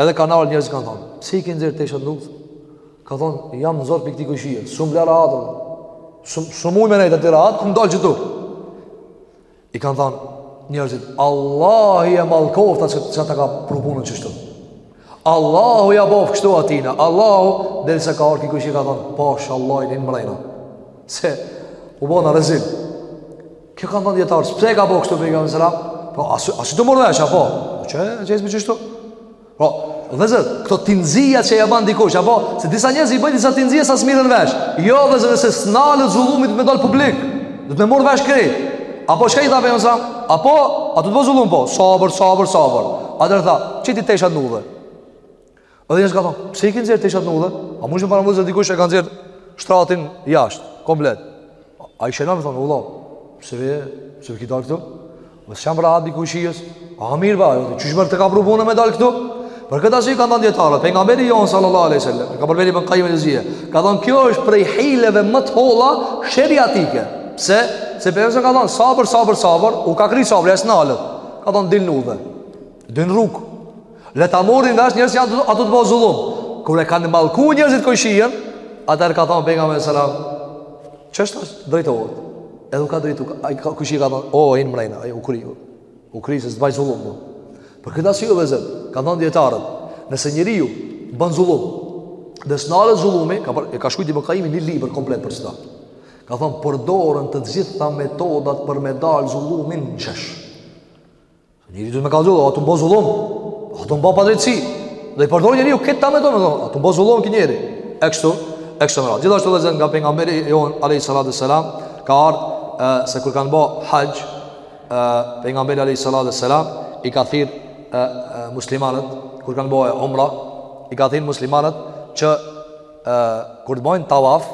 Edhe kanë ardhur njerëz kanë thonë, pse i ke nxjerr teshat n'rrugë? Ka thonë, jam n'zor pi këti kojshie, s'um le rahat. S'um, s'um me nejt atë rahat, më dal gjithu. I kanë thonë njerëzit, Allahu e mallkoftë se çka ta ka provuar çështë. Allahu ja boft kështu atina. Allahu derisa ka ardh kojshia ka thonë, pash Allahin hin mrena. Se u bona rezil. Kjo kanë thënë dijetarët, pse e ka bo kështu pejgamberi a.s.? Po, as tu marrë vesh, apo? Po, që e që e së qështu? Po, vëllezër, këto tinzia që ia ban dikush, apo? Se disa njerëz i bëjnë disa tinzia sa s'mirren vesh. Jo, vëllezër, nëse s'nalet zullumi me dalë publik, le ta marrë vesh krejt. Apo, çka i tha pejgamberi a.s.? Apo, a tu të bo zullum, po? Sabër, sabër, sabër. Atëherë tha, qiti teshat në udhë? Edhe njerëzit kanë thonë, pse i ke nxjerrë teshat në udhë? A mund të paramendosh dikush e ka nxjerr shtratin jashtë, komplet. Ai shënon thonë, "Ullo, pse ve, pse ke dalë këtu?" Mo s'jam rahat prej koshijës. A mirë vlla, ti qysh më të ka provu me dalë këtu? Për këtë arsye kanë thënë dijetarët, pejgamberi jon sallallahu alaihi wasallam, ka përmendur ibn Qayyim al-Jawziyyah, ka thënë kjo është prej hileve më të holla sheriatike. Pse? Se pejgamberi ka thënë sabër, sabër, sabër, u ka kry sabër, ai s'nalet. Ka thënë dil në udhë. Dil në rrugë. Le ta morin vesh njerëzit që a tu të bo zullum. Kur e kanë mallku njerëzit koshijen, atëherë ka thënë pejgamberi sallallahu alajhi wasallam, "Qeshtu drejtohet. Edhe u ka drejtu, ai ka koshi ka thënë, "O hin mrena, ai u kry." U kry se s'baj zullum. Po. Për këtë arsye vëllezër, kanë thënë dijetarët, nëse njeriu bën zullum, dhe s'nalet zullumi, ka e ka shkruar Ibn Qayyim një libër komplet për këta. Ka thënë, "Përdorën të gjitha metodat për me dal zullumin në shesh." Njeriu duhet me kallëzu, a tu m'bo zullum, a tu m'bo padrejtësi, dhe e përdor njeriu këta metodë, a tu m'bo zullum ky njeri, e kështu, e kështu me radhë. Gjithashtu vëllezër nga pejgamberi jonë, alej salatu selam, ka ardhë se kur kanë bo haxh, pejgamberi, alej salatu selam, i ka thirrë muslimanët, kur kanë bo e umra, i ka thirrë muslimanët, që kur të bojnë tawaf,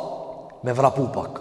me vrapu pak.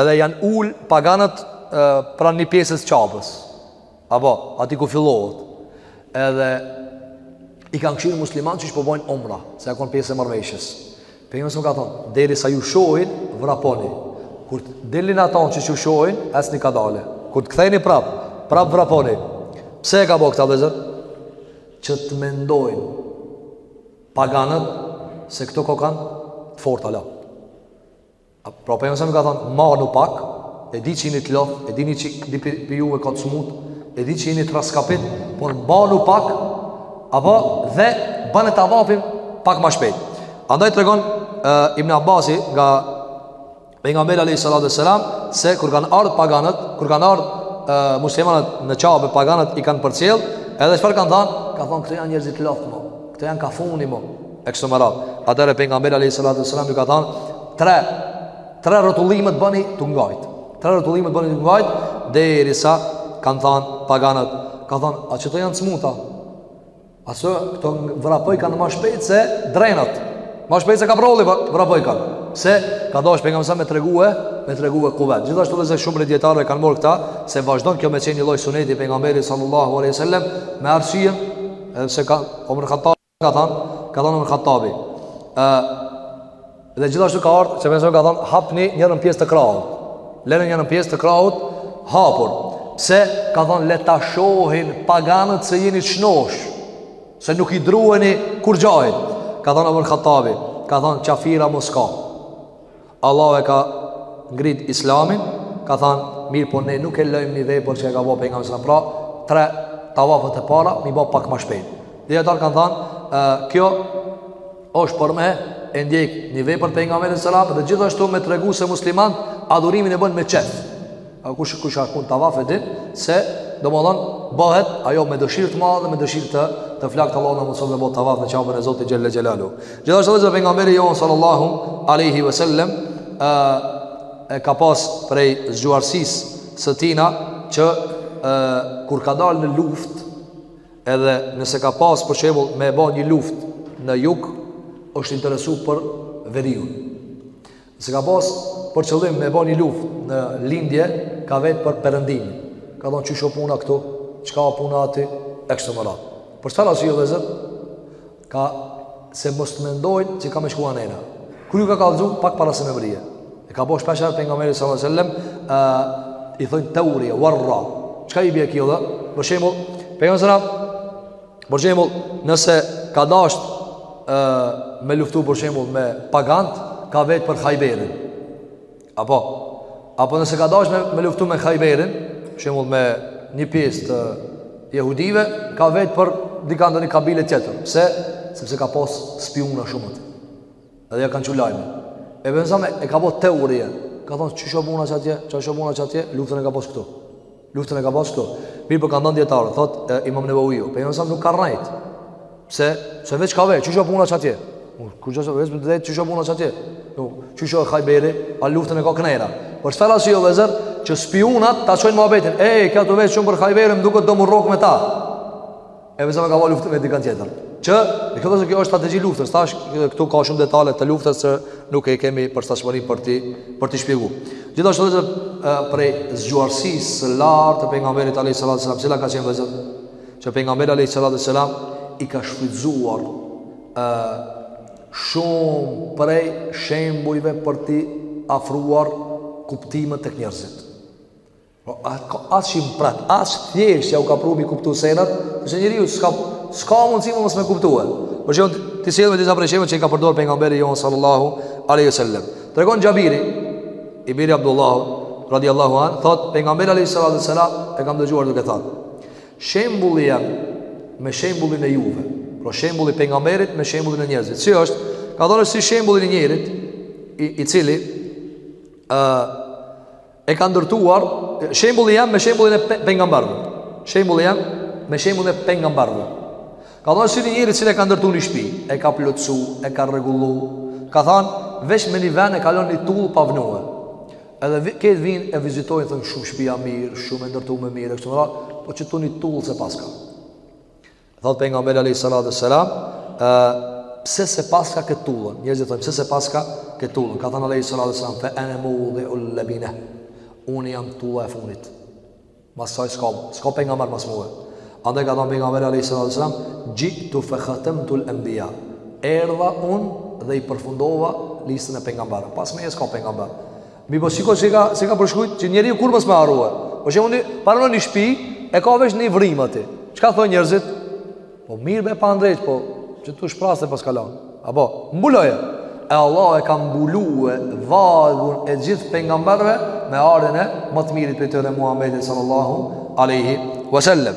Edhe janë ul paganët pranë një pjese s'Qabës. Apo, aty ku fillohet. Edhe i kanë këshirë musliman që që po bojnë omra, se e konë pjesë e marrëveshjes. Pejgamberi a.s. ka thonë, derisa ju shohin, vraponi. Kur të delni atanë që s'ju shohin, ecni kadale. Kur të këthejni prapë, prapë vraponi. Pse e ka bo këta vëllezër? Që të mendojnë paganët se këto kokan të fortë hala. Pra pejgamberi a.s. ka thonë, mbahuni pak, e di që jeni të lodht, e di që disa prej juve ka të smutë, e di që jeni të rraskapitë, por mbahuni pak, apo dhe bane të vrapim pak ma shpejt. Andaj tregon, uh, Ibn Abasi nga pejgamberi a.s. se kur kanë ardhë paganët, kur kanë ardhë uh, muslimanët në Qabe, paganët i kanë përcjellë, edhe çfarë kanë thanë, ka thonë, këto janë njerëz të lodht, këto janë ka funi, mo. e kështu me radhë. Atëherë pejgamberi alayhi salatu wasallam i ka thënë tre tre rrotullime të bëni të ngajt. Tre rrotullime të bëni të ngajt derisa kanë thënë paganët, kanë thënë a këto janë t'smuta. Aso këto vrapojkan më shpejt se drenat. Më shpejt se kaprolli po, vrapojkan. Se ka dashur pejgamberi sa me tregue, me tregue kuvet. Gjithashtu edhe shumë dijetarë kanë marrë këta se vazhdon kjo me qenë një lloj suneti pejgamberit sallallahu alaihi wasallam me arsyen se ka Omer Khattab Ka thënë, ka thënë Umar Khattabi. Ë dhe gjithashtu ka ardhur se pejgamberi ka thënë hapni njërën pjesë të krahut. Lëni njërën pjesë të krahut hapur. Se ka thënë le ta shohin paganët se jeni t'shnosh. Se nuk i druheni kurgjajit. Ka thënë Umar Khattabi, ka thënë qafira mo s'ka. Allahu e ka ngrit islamin, ka thënë, mirëpo ne nuk e lëmë një vepër që e ka bërë pejgamberi sa pra, tre tavafët e para m'i bë pak më shpejt. Dijetarët kanë thënë, kjo është për me e ndjek një vepër pejgamberit sallallahu alajhi wasallam dhe gjithashtu me tregu se muslimani adhurimin e bën me qef. Kush kush ka kon n'tavaf e din se domethënë bëhet ajo me dëshirë të madhe dhe me dëshirë të të flaktë Allahu na mundësoftë të bëjmë tavaf në Qabën e Zotit xhella xhelalu. Gjithashtu edhe pejgamberi jon sallallahu alaihi wasallam ë e ka pas prej zgjuarsisë së tina që ë kur ka dalë në luftë edhe nëse ka pas për shembull me bë një luftë në jug është interesu për veriun. Nëse ka pas për qëllim me ba një luft në lindje, ka vet për perëndimin. Ka thonë qysh o puna këtu, çka o puna aty, e kështu me radhë. Për çfarë arsye vëllezër, ka se mos të mendojnë që ka me shkua anena. Kur ju ka kalëzu, pak para se me mërri. E ka bo shpesher pejgamberi sallallahu alaihi wasallam, i thonë teurije, warra. Çka i bje kjo dhe? Për shemull, pejgamberi sa, Për shembull, nëse ka dash ë me luftu për shembull me pagant, ka vet për Khayberin. Apo apo nëse ka dash me, me luftu me Khayberin, për shembull me një pjesë të jehudive, ka vet për dika ndonjë kabile tjetër. Pse? Sepse ka pas spiuna shumë atje. Edhe ja kanë çu lajm. E pejgamberi sa e ka bo teurije. Ka thonë qysh o puna çatje, qysh o puna çatje, luftën e ka pas këtu. Luftën e ka pas këtu. Mirpo kanë thënë dijetarët, thot e, Imam Nevawiu, pejgamberi sa nuk ka rrejt. Pse? Se veç ka vet, qysh o puna çatje. Ku çu jo vetëm drejt qysh o puna çatje. Jo, qysh o Khayberi, a luftën e ka knena. Për çfarë arsye vëllezër që spiunat ta çojnë muhabetin. Ej, ky o tu vet shumë për Khayberin, duket do m'u rrok me ta. E vëllezër e ka bërë luftë me dikën tjetër. Kjo, vëllezër, kjo është strategji e luftës, tash këtu ka shumë detale të luftës që nuk e kemi për stashmëri për t'i, për t'i shpjegu. Gjithashtu vëllezër prej zgjuarsisë së lartë të pengamberit alejhi salatu selam, e cila ka qenë vëllezër, që pengamberit alejhi salatu selam i ka shfrytëzuar shumë prej shembujve për t'i afruar kuptimet tek njerëzit. Po atë ka aq i mprehtë, aq thjesht jau ka pru m'i kuptu senet, se njeriu s'ka s'ka mundësi me mos me kuptue. Për shembull, t'i sjellim disa prej shembujve që i ka përdor pejgamberi jonë sallallahu alaihi wasallam. Tregon Xhabiri i biri Abdullah radiallahu an, thot pejgamberi alaihi salatu wasalam e kam dëgjuar duke thënë: Shembulli jem me shembullin e juve. Pra shembulli i pejgamberit me shembullin e njerëzve. Si është? Ka thënë si shembulli i njerit i, i cili ë uh, e ka ndërtuar shembulli jem me shembullin e pejgamberit. Shembulli jem me shembullin e pejgamberit. Ka thënë si një njeri i cili e ka ndërtuar një shpi, e ka plotsu, e ka rregullu. Ka thënë veç me një vend e ka lan një tullë pa vënë. Edhe këta vijnë e vizitojnë thonë shumë shpia e mirë, shumë e ndërtuar më mirë, kështu me radhë, po qetu ni tullë s'e paska. Thot pejgamberi alayhi salatu selam, ë pse s'e paska këtë tullën? Njerëzit thonë pse s'e paska këtë tullën? Ka thënë alayhi salatu selam, fa ana mudhi'ul labina. Unë jam tulla e fundit. Mas saj s'ka, s'ka pejgamber mas mue. Andaj ka thënë pejgamberi alayhi salatu selam, jitu fa khatamtu al-anbiya. Erdha unë dhe i përfundova listën e pejgamberëve. Pas meje s'ka pejgamber. Mirëpo shiko si e ka si e ka përshkruajt që njeriu kurrë mos me harrue. Për shembull, paramendo një shpi e ka veç një vrimë aty. Çka thonë njerëzit? Po mirë be pa ndreq, po qetu shprazët paska lan. Apo mbuloje. E Allahu e ka mbulue vargun e gjithë pejgamberëve me ardhjen e më të mirit prej tyre Muhamedit sallallahu alaihi wasallam.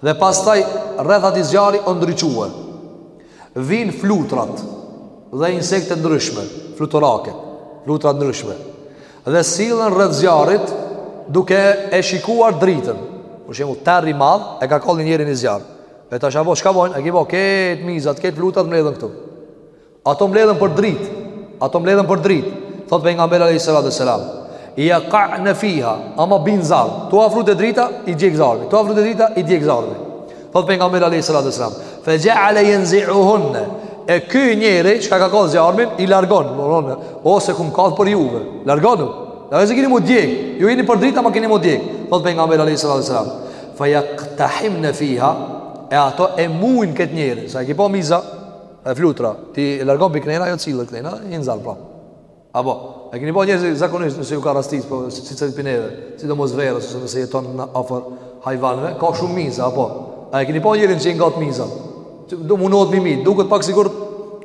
Dhe pastaj rreth atij zjarri u ndriçue vijnë flutrat dhe insekte t'ndryshme, fluturake, flutra t'ndryshme. Dhe sillen rreth zjarrit duke e shikuar dritën. Për shembull, terr i madh e ka kallë njeri ni zjarr. E tash ato çka bojnë? A ke pa këto mizat, këto flutrat mbledhen këtu. Ato mbledhen për dritë. Ato mbledhen për dritë. Thot pejgamberi alayhi salatu selam, "Ya qa'na fiha", ama bijnë n'zjarr. Tu afru te drita i djeg zarmi. Tu afru te drita i djeg zarmi. Thot pejgamberi alayhi salatu selam, "Fa ja'ala yanzi'uhunna." E ky njeri që ka kallë zjarmin i largon, more, unë s'e kam kallë për juve. Largonu. Se keni m'u djeg. Ju jeni për dritë, ama keni m'u djeg. Thot pejgamberi alayhi salatu selam, "Fa yaqtahimna fiha." E ato e mujn kët njeri, sa e ke pa miza, E flutra, ti e largon ik nëna, ajo cilët nëna, i nxall prap. Apo, e keni pa njerëz zakonisht nëse ju ka rastis, po si si çel pineve, sidomos verës, ose nëse jeton në afër hajvanëve, ka shumë miza, apo. A e keni pa njerëz që i ngat miza? Ti do mundohet me mi, duket pak sikur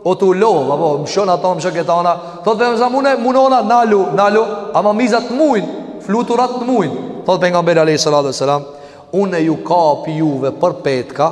o tu lo, apo mshon atje mshon këta ana. Thot vetëm sa mune, munona nalu, nalu, ama miza të mujn, fluturat të mujn. Thot pejgamberi alayhis salam, unë ju kapi juve për petka,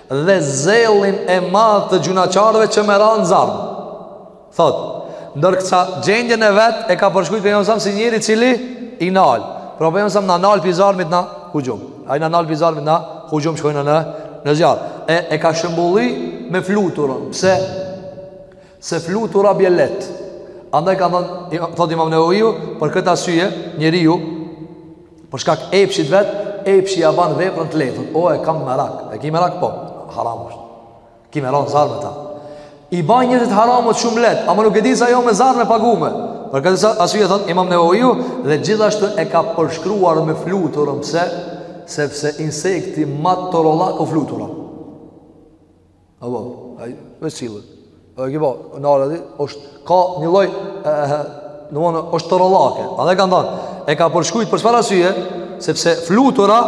dhe zellin e madh të gjynahqarëve që me ra në zjarm. Thot, ndërkësa gjendjen e vet e ka përshkrujt pejgamberi si njeri i cili i nal. Pra pejgamberi na nal pi zjarmit na hujum. Ai na nal pi zjarmit na hujum shkojmë në, në zjarr. E, e ka shembullin me fluturën. Pse? Se flutura bie lehtë. Andaj ka thënë, thot imam Neveviu, për këtë arsye, njeriu, Për shkak epshit të vet, epshi ja ban veprën të lehtë. O e kam merak. E ke merak po? Haram është. Ki me ra n'zjarm ta. I bën njerëzit haramet shumë lehtë, ama nuk e din se ajo me zjarm e pagume. Për këtë arsye thot Imam Neveviu dhe gjithashtu e ka përshkruar me fluturën pse? Sepse insekti më torollak o flutura. Apo, ai vetë sillet. Po e ke pa, nuk e di, është ka një lloj e do të thonë është torollake. A dhe kanë thënë, e ka përshkrujt për çfarë arsye? Sepse flutura,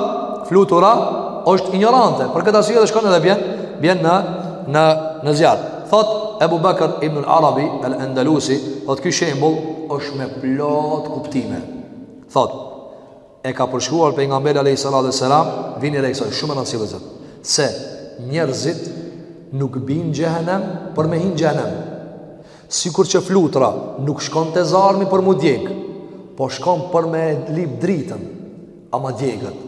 flutura është injorante. Për këtë arsye dhe shkon edhe bjen, bjen në në në zjarr. Thot Abu Bakr ibn al-Arabi al-Andalusi, thot ky shembull është me plot kuptime. Thot E ka përshkruar pejgamberi alayhi salatu wassalam, vini re kësaj, shumë e rëndësishme vëllezër se njerëzit nuk bin xhehenem për me hin xhehenem. Sikur që flutra nuk shkon te zjarmi për mu djeg, po shkon për me lyp dritën, ama digjet.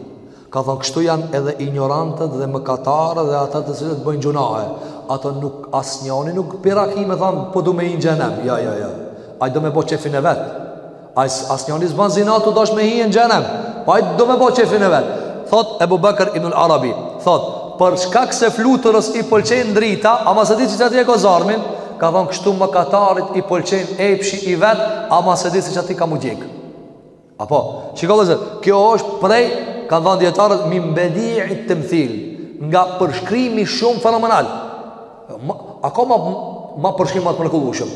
Ka thënë kështu janë edhe injorantët dhe mëkatarët dhe ata të cilët bëjnë gjunahe. Ata nuk asnjëri nuk piraki me thënë po du me hin xhehenem. Ja, ja, ja. Ai do me bë qefin e vet. Ai asnjëri s'ban zina tu dash me hi në xhehenem. Po ai do me bë qefin e vet. Thot Ebu Bekr ibn al-Arabi, thot, për shkak se fluturës i pëlqen drita, ama s'e di se qaty e ka zjarmin, ka thon kështu mëkatarit i pëlqen epshi i vet, ama s'e di se qaty ka mu djeg. Apo, shikoj vëzë, kjo është prej kanë thon dijetarët min bedi'i temthil, nga përshkrimi shumë fenomenal. A ka ma, ma përshkrim më të mrekullueshëm.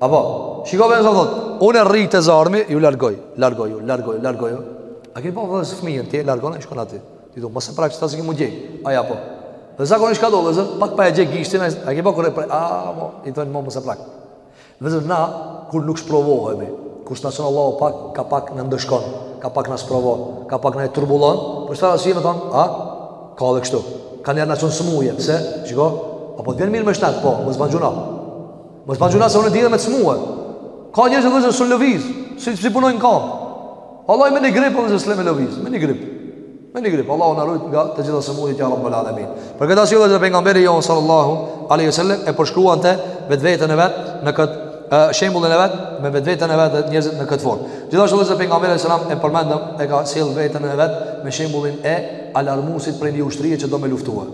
A po, shiko vllezër thotë, unë e rri te zjarmi, ju largoj, largoj, ju, largoj, largoj, ju. A ke pa vllezër fëmijën, ti e largon, ai shkon aty. Ti du, mos e prek, ta s'ki mu djeg, a ja po. Dhe zakon i shka do, vëzë, pak pa e djeg gishtin, a keni po kërë e praqë, a, po, i thonë, mo, mos e prek. Vllezër, na, kur nuk shprovohemi, kur s'na sën Allah, pak, ka pak na ndëshkon, ka pak na sprovon, ka pak na turbullon, për çfarë arsye e thonë, a, ka dhe kështu. Ka njerëz që nëse smuhen, pëse, shiko, apo të vjen mirë me shtetë, po, mos ban gjynah, Mos ban gjynah se unë di me t'smue. Ka njerëz vllezër s'un lëviz, si si punojnë kamt. Allah me një grip po vllezër s'le me lëviz, me një grip. Me një grip, Allahu na rujt nga të gjitha sëmundjet ja Rabbul Alamin. Për këtë arsye dhe pejgamberi jon sallallahu alaihi wasallam e përshkruante vetveten e vet në këtë shembullin e vet me vetveten e vet dhe njerëzit në këtë formë. Gjithashtu edhe pejgamberi sallallahu alaihi wasallam e përmendëm e ka sjell veten e vet me shembullin e alarmusit prej një ushtrie që do me luftuar.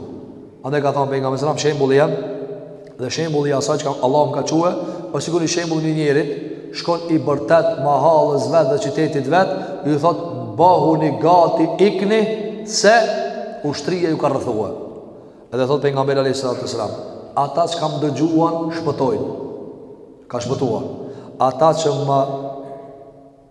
Andaj ka thënë pejgamberi sallallahu alajhi shembulli jem dhe shembulli i asaj që Allahu më ka çue, është sikur i shembulli ni njerit shkon i bërtet mahallës vet dhe qytetit vet, dhe ju thot bëhuni gati ikni se ushtria ju ka rrethuar. Edhe thot pejgamberi alayhis salam, ata që ka m'dëgjojn shpëtojnë. Ka shpëtojn. Ata që më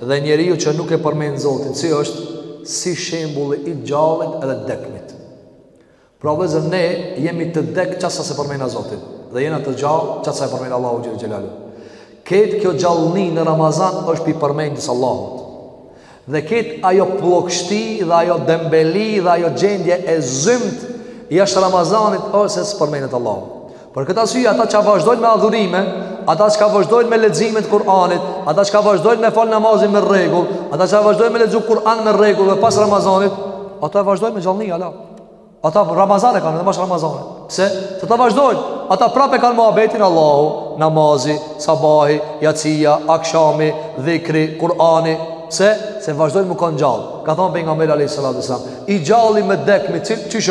Dhe njeriu që nuk e përmend Zotin, si është si shembulli i gjallit edhe të dekmit. Pra vllezër ne jemi të dek qaq sa s'e përmena Zotin Dhe jena të gjallë qaq sa e përmena Allahu Xhele Xhelaluhu Ketë kjo gjallëni në Ramazan është pi përmendjes Allahut Dhe ketë ajo plogshti dhe ajo dembeli dhe ajo gjendje e zymt jashtë Ramazanit është se s'përmendet Allahu Për këtë arsye ata që vazhdojnë me adhurime, ata që vazhdojnë me leximin e Kur'anit, ata që vazhdojnë me fal namazin me rregull, ata që vazhdojnë me lexu Kur'an me rregull dhe pas Ramazanit, ata vazhdojnë me gjallni ala. Ata Ramazane kanë dhe pas Ramazane. Pse? Se ata vazhdojnë. Ata prapë e kanë muhabetin Allahu, namazi, sabahi, jacia, akshami, dhikri, Kur'ani, pse se vazhdojnë mu kanë gjallë. Ka thënë pejgamberi alayhis salam, i gjalli me dekmin çysh, çish,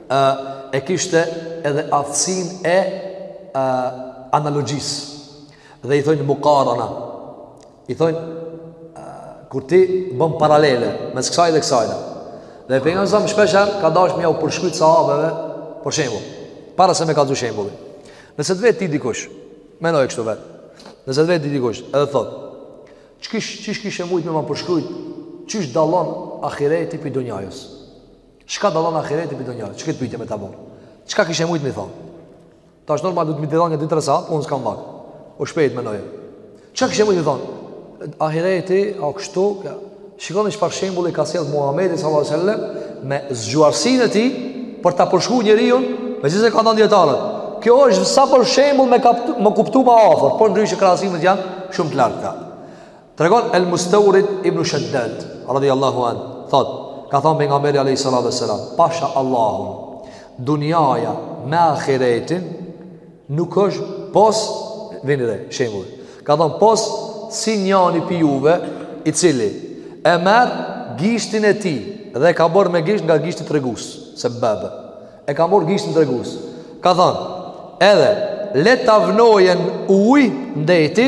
ë e kishte edhe aftësinë e ë analogjisë. Dhe i thonë mukarana. I thonë kur ti bën paralele mes kësaj dhe kësaj. Dhe pejgamberi sa m shpesh ka dashur me jau përshkrujt sahabeve, për shembull, para se me kallzu shembullin. Nëse të vetë dikush, mendoje kështu vetë. Nëse të vetë dikush, edhe thot, çysh çysh kishe mujt me ma përshkrujt çysh dallon ahireti pi dunjajës. Çka dallon ahireti me dunjën? Çka, t'pytje me ta bo? Çka kishe mujt me thon? Tash normal do t'më dhe një 2-3 sa, po unë s'kam vakt. O shpejt menoje. Çka kishe mujt me thon? Ahireti o kështu? Shikoni çfarë shembulli ka sjell Muhamedi sallallahu alaihi wasallam me zgjuarsinë e tij për ta përshkru njeriun, megjithëse ka ndonjë dietar. Kjo është sa për shembull me kuptu më afër, por ndryshe krahasimet janë shumë të larga. Tregon El Mustaurid ibn Shaddad, radhiyallahu an, thot, ka thënë pejgamberi alayhi salatu wasalam, pasha Allahun, dunjaja me ahiretin nuk është pos vini re shembull. Ka thënë pos si njani pi juve i cili e merr gishtin e tij dhe ka bërë me gisht nga gishti tregus, sebbabe. E ka bo gishtin tregus. Ka thënë, edhe le ta vnojen ujë ndeti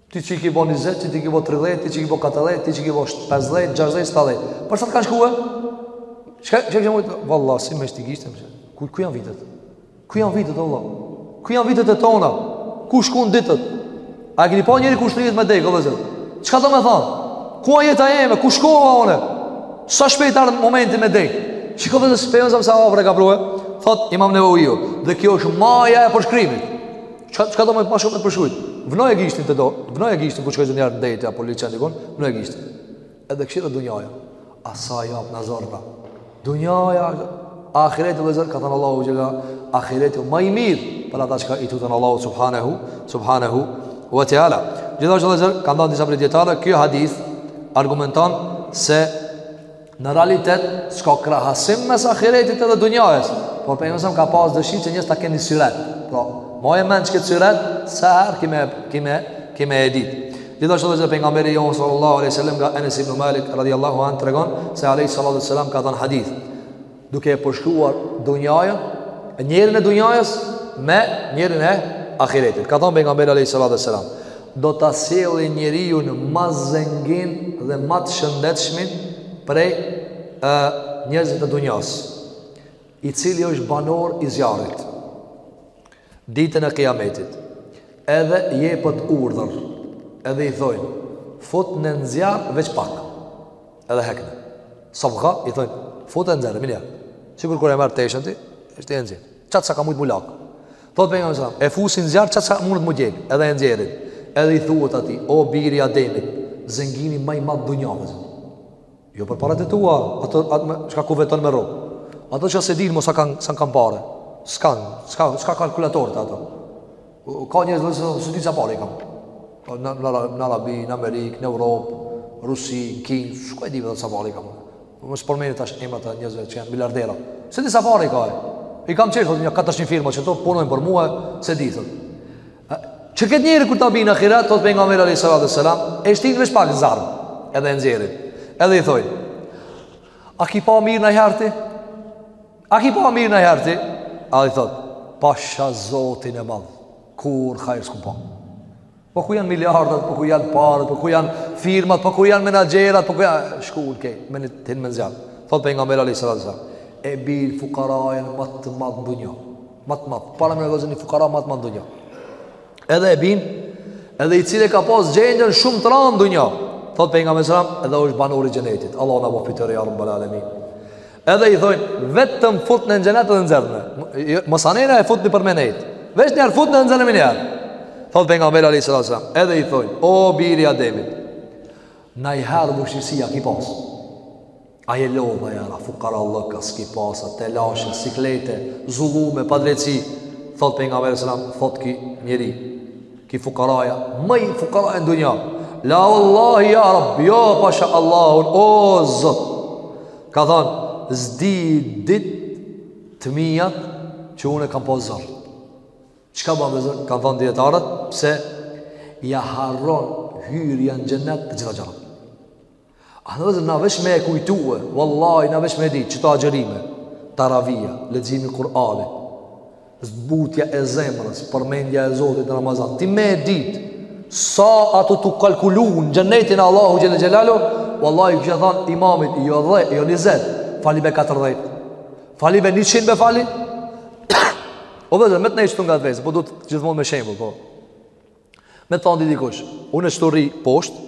Ti që i ki bo njëzet, ti që i ki bo tridhejt, ti që i ki bo katëdhejt, ti që i ki bo pesdhejt, gjasdhejt, stadhejt. Për sa të kanë shkue? Çka kishe mujt? Valla, si me shti gishtë, më ku, ku janë vitet? Ku janë vitet, Allah? Ku janë vitet e tona? Ku shkun ditët? A e kini pa njeri kur shtrihet me dek, vllezër? Çka ka me thanë? Ku o jeta jeme? Ku shkova une? Sa shpejt erdh momenti me dek? Shiko vllezër, sa afër e ka pru? Thot, imam Neveviu Dhe kjo është maja e përshkrimit. Çka çka don ma shumë me përshkru. Vnoje gishtin n'det, vnoje gishtin kur t'shkojsh njëherë në deti apo liqen dikun, vnoje gishtin. Edhe kshyre dunjaja. Asaj jap na zorra. Dunjaja ahireti vllezër, ka thënë Allahu xhele, ahireti ma i mirë, për ata çka i tuten Allahut subhanehu, subhanehu, wa teala. Gjithashtu vllezër, kanë thonë disa prej dijetarëve, kjo hadith argumenton se Në realitet, s'ka krahasim mes ahiretit edhe dunjajës, por pejgamberi ka pas dëshirë që njerëzit ta kenë një syret. Pra, mbaje mend çkët syret, sa herë kime, kime, kime e ditë. Gjithashtu edhe pejgamberi jonë sallallahu aleyhi sallam nga Enes ibn Malik radiallahu anh tregon se aleyhi sallallahu aleyhi sallam ka thonë hadith. duke e përshkruar dunjajën, njerin e dunjajës me njerin e ahiretit. Ka thonë pejgamberi alayhi salatu wasalam, do ta sjellin njeriun ma zengin dhe ma të shëndetshmin prej njerëzit të dunjas, i cili është banor i zjarrit. Ditën e Kiametit, edhe jepët urdhër, edhe i thojnë, fut në zjarr veç pak. Edhe hekne. Sabga i thojnë, fute në zjarr, menja. Sikur kur e merr teshën ti, edhe e nxjerr. Çat sa ka mujt m'u lag. Thot pejgamberi sa, e fusin në zjarr çat sa mund të m'u djeg, edhe e nxjerrin. Edhe i thuhet atij, o biri i Ademit, zengini më i madh dunjajës. Jo për paratë tua, ato, atë çka kuvet me rrok. Ato që as s'e dinë mo sa kanë sa kanë pare. Skan, ska ska kalkulator për ato. Ka njerëz që thonë s'e di sa pare kam. Po në në në Arabi, në Amerikë, në Evropë, Rusi, Kinë, s'e di vetë sa pare kam. Po mos përmend tash emrat e njerëzve që janë miliardera. S'e di sa pare ka. I kam çel thotë një 400 firma që to punojnë për mua, s'e di thotë. Qe këtë njeri kur ta bin n'ahiret, thotë pejgamberi alayhis salam, e shtin veç pak n'zjarr, edhe e nxjerrin. Edhe i thojnë. A ki pa mirë najherë ti? A ki pa mirë najherë ti? Ai thot, pasha zotin e madh, kurrë hajr s'kum pa. Po ku janë miliardat, po ku janë paret, po ku janë firmat, po ku janë menaxherat, po ku janë... Shkun krejt, me një të hinë n'zjarr. Thot pejgamberi alayhis salam, e bin fukaran ma të madh në dunja. Ma të madh, paramendone vllezër një fukara ma të madh në dunja. Edhe e binë, edhe i cili ka pas gjendjen shumë të ranë në dunja. Thot pejgamberi salam, edhe është banor i xhenetit. Allah na boftë, ja Rabbal Edhe i thojnë, vetëm futne n'xhenet dhe nxirrne. Jo, masanena e futni për me nejt. Veç njerë futne nxirrne njerë. Thot pejgamberi alayhis salam. Edhe i thojnë, o biri Ademit. Najherë vshtirsi a ki pas. A je lodh najherë, fukarallëk a s'ki pas, a telashe, siklete, zullume, padrejtsi. Thot pejgamberi salam, thot ki njeri. Ki fukaraja, ma fukaraja në dunja. La wallahi, ja Rabbi, jo pasha Allahun, o Zot. Ka thënë, s'di dit të mijat që unë kam pa zor. Çka bën zor? Kanë thënë dijetarët pse ja harron hyrja në xhenet të gjitha gjërat. A ne vllezër, na veç me e kujtue, vallahi, na veç me e ditë, që këto agjërime, teravija, leximi Kur'anit, Zbutja e zemrës, përmendja e Zotit në Ramazan. Ti me e dit, sa asht tu t'kalkulu në xhenet Allahu Xhele Xhelaluhu, vallahi i kishe thanë imamit, jo 10, jo 20, fali be 40, fali be 100 be fali, o vllezër, me të nejtë të nga të vezë, po du të gjithmonë me shembull, po. Me të thanë ty dikush, unë kështu rri poshtë,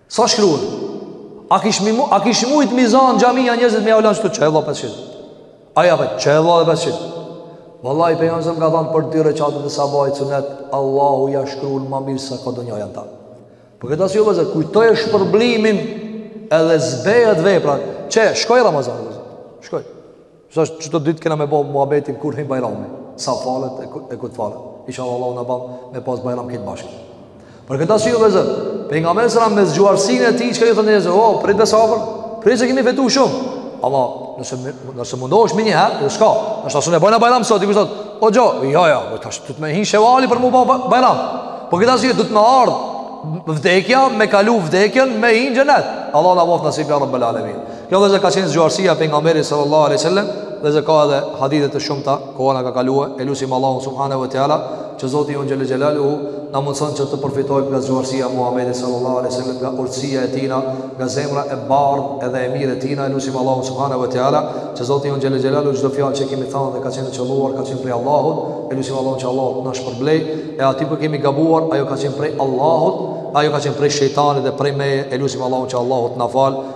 Sa shkruan? A kish mi a kish mujt mi zan xhamia njerëzit me jau lan ktu qe vlla 500. Ai apo qe vlla 500. Vallai pejgamberi ka thanë për dy rekate të sabahit sunet, Allahu ja shkruan më mirë sa ka dunjaja. Për këtë arsye vllezër kujtoje shpërblimin edhe zbehet vepra. Qe, shkoi Ramazan. Shkoi. Sa çdo ditë kena me bë muhabetin kur hyn Bajrami, sa falet e ku e ku të falet. Inshallah Allahu na bën me pas Bajram krejt bashkë. Për këtë arsye vllezër, pejgamberi salam me zgjuarsinë e tij çka i thonë njerëzve, "O, oh, prit me sabër, prit se kemi festuar shumë." Ama nëse nëse mundohesh më një herë, do shko. Është asojë bëna Bajram sot, diku sot. O jo, jo, jo, duhet me hin shevali për me bë Bajram. Për këtë arsye duhet me ardh vdekja, me kalu vdekjen, me hin xhenet. Allahu na boftë nasip ya rabbul alamin. Kjo vëllezër ka qenë zgjuarësia e pejgamberit sallallahu aleyhi sallam Vëllezër ka edhe hadithe të shumta Koha na ka kaluë E lusim Allahun subhanahu wa ta'ala Që Zoti ynë xhel-le xhelaluhu Na mundëson që të përfitojmë nga zgjuarësia e Muhammedit sallallahu aleyhi sallam Nga urtësia e tina Nga zemra e bardhë edhe e mirë e tina E lusim Allahun subhanahu wa ta'ala Që Zoti ynë xhel-le xhelaluhu Çdo fjalë që kemi thanë dhe ka qenë e qëlluar Ka qenë prej Allahut E lusim Allahun që Allahu t'na shpërblejë E aty ku kemi gabuar Ajo ka qenë prej Allahut Ajo ka qenë prej shejtanit dhe prej meje E lusim Allahun që Allahu t'na falë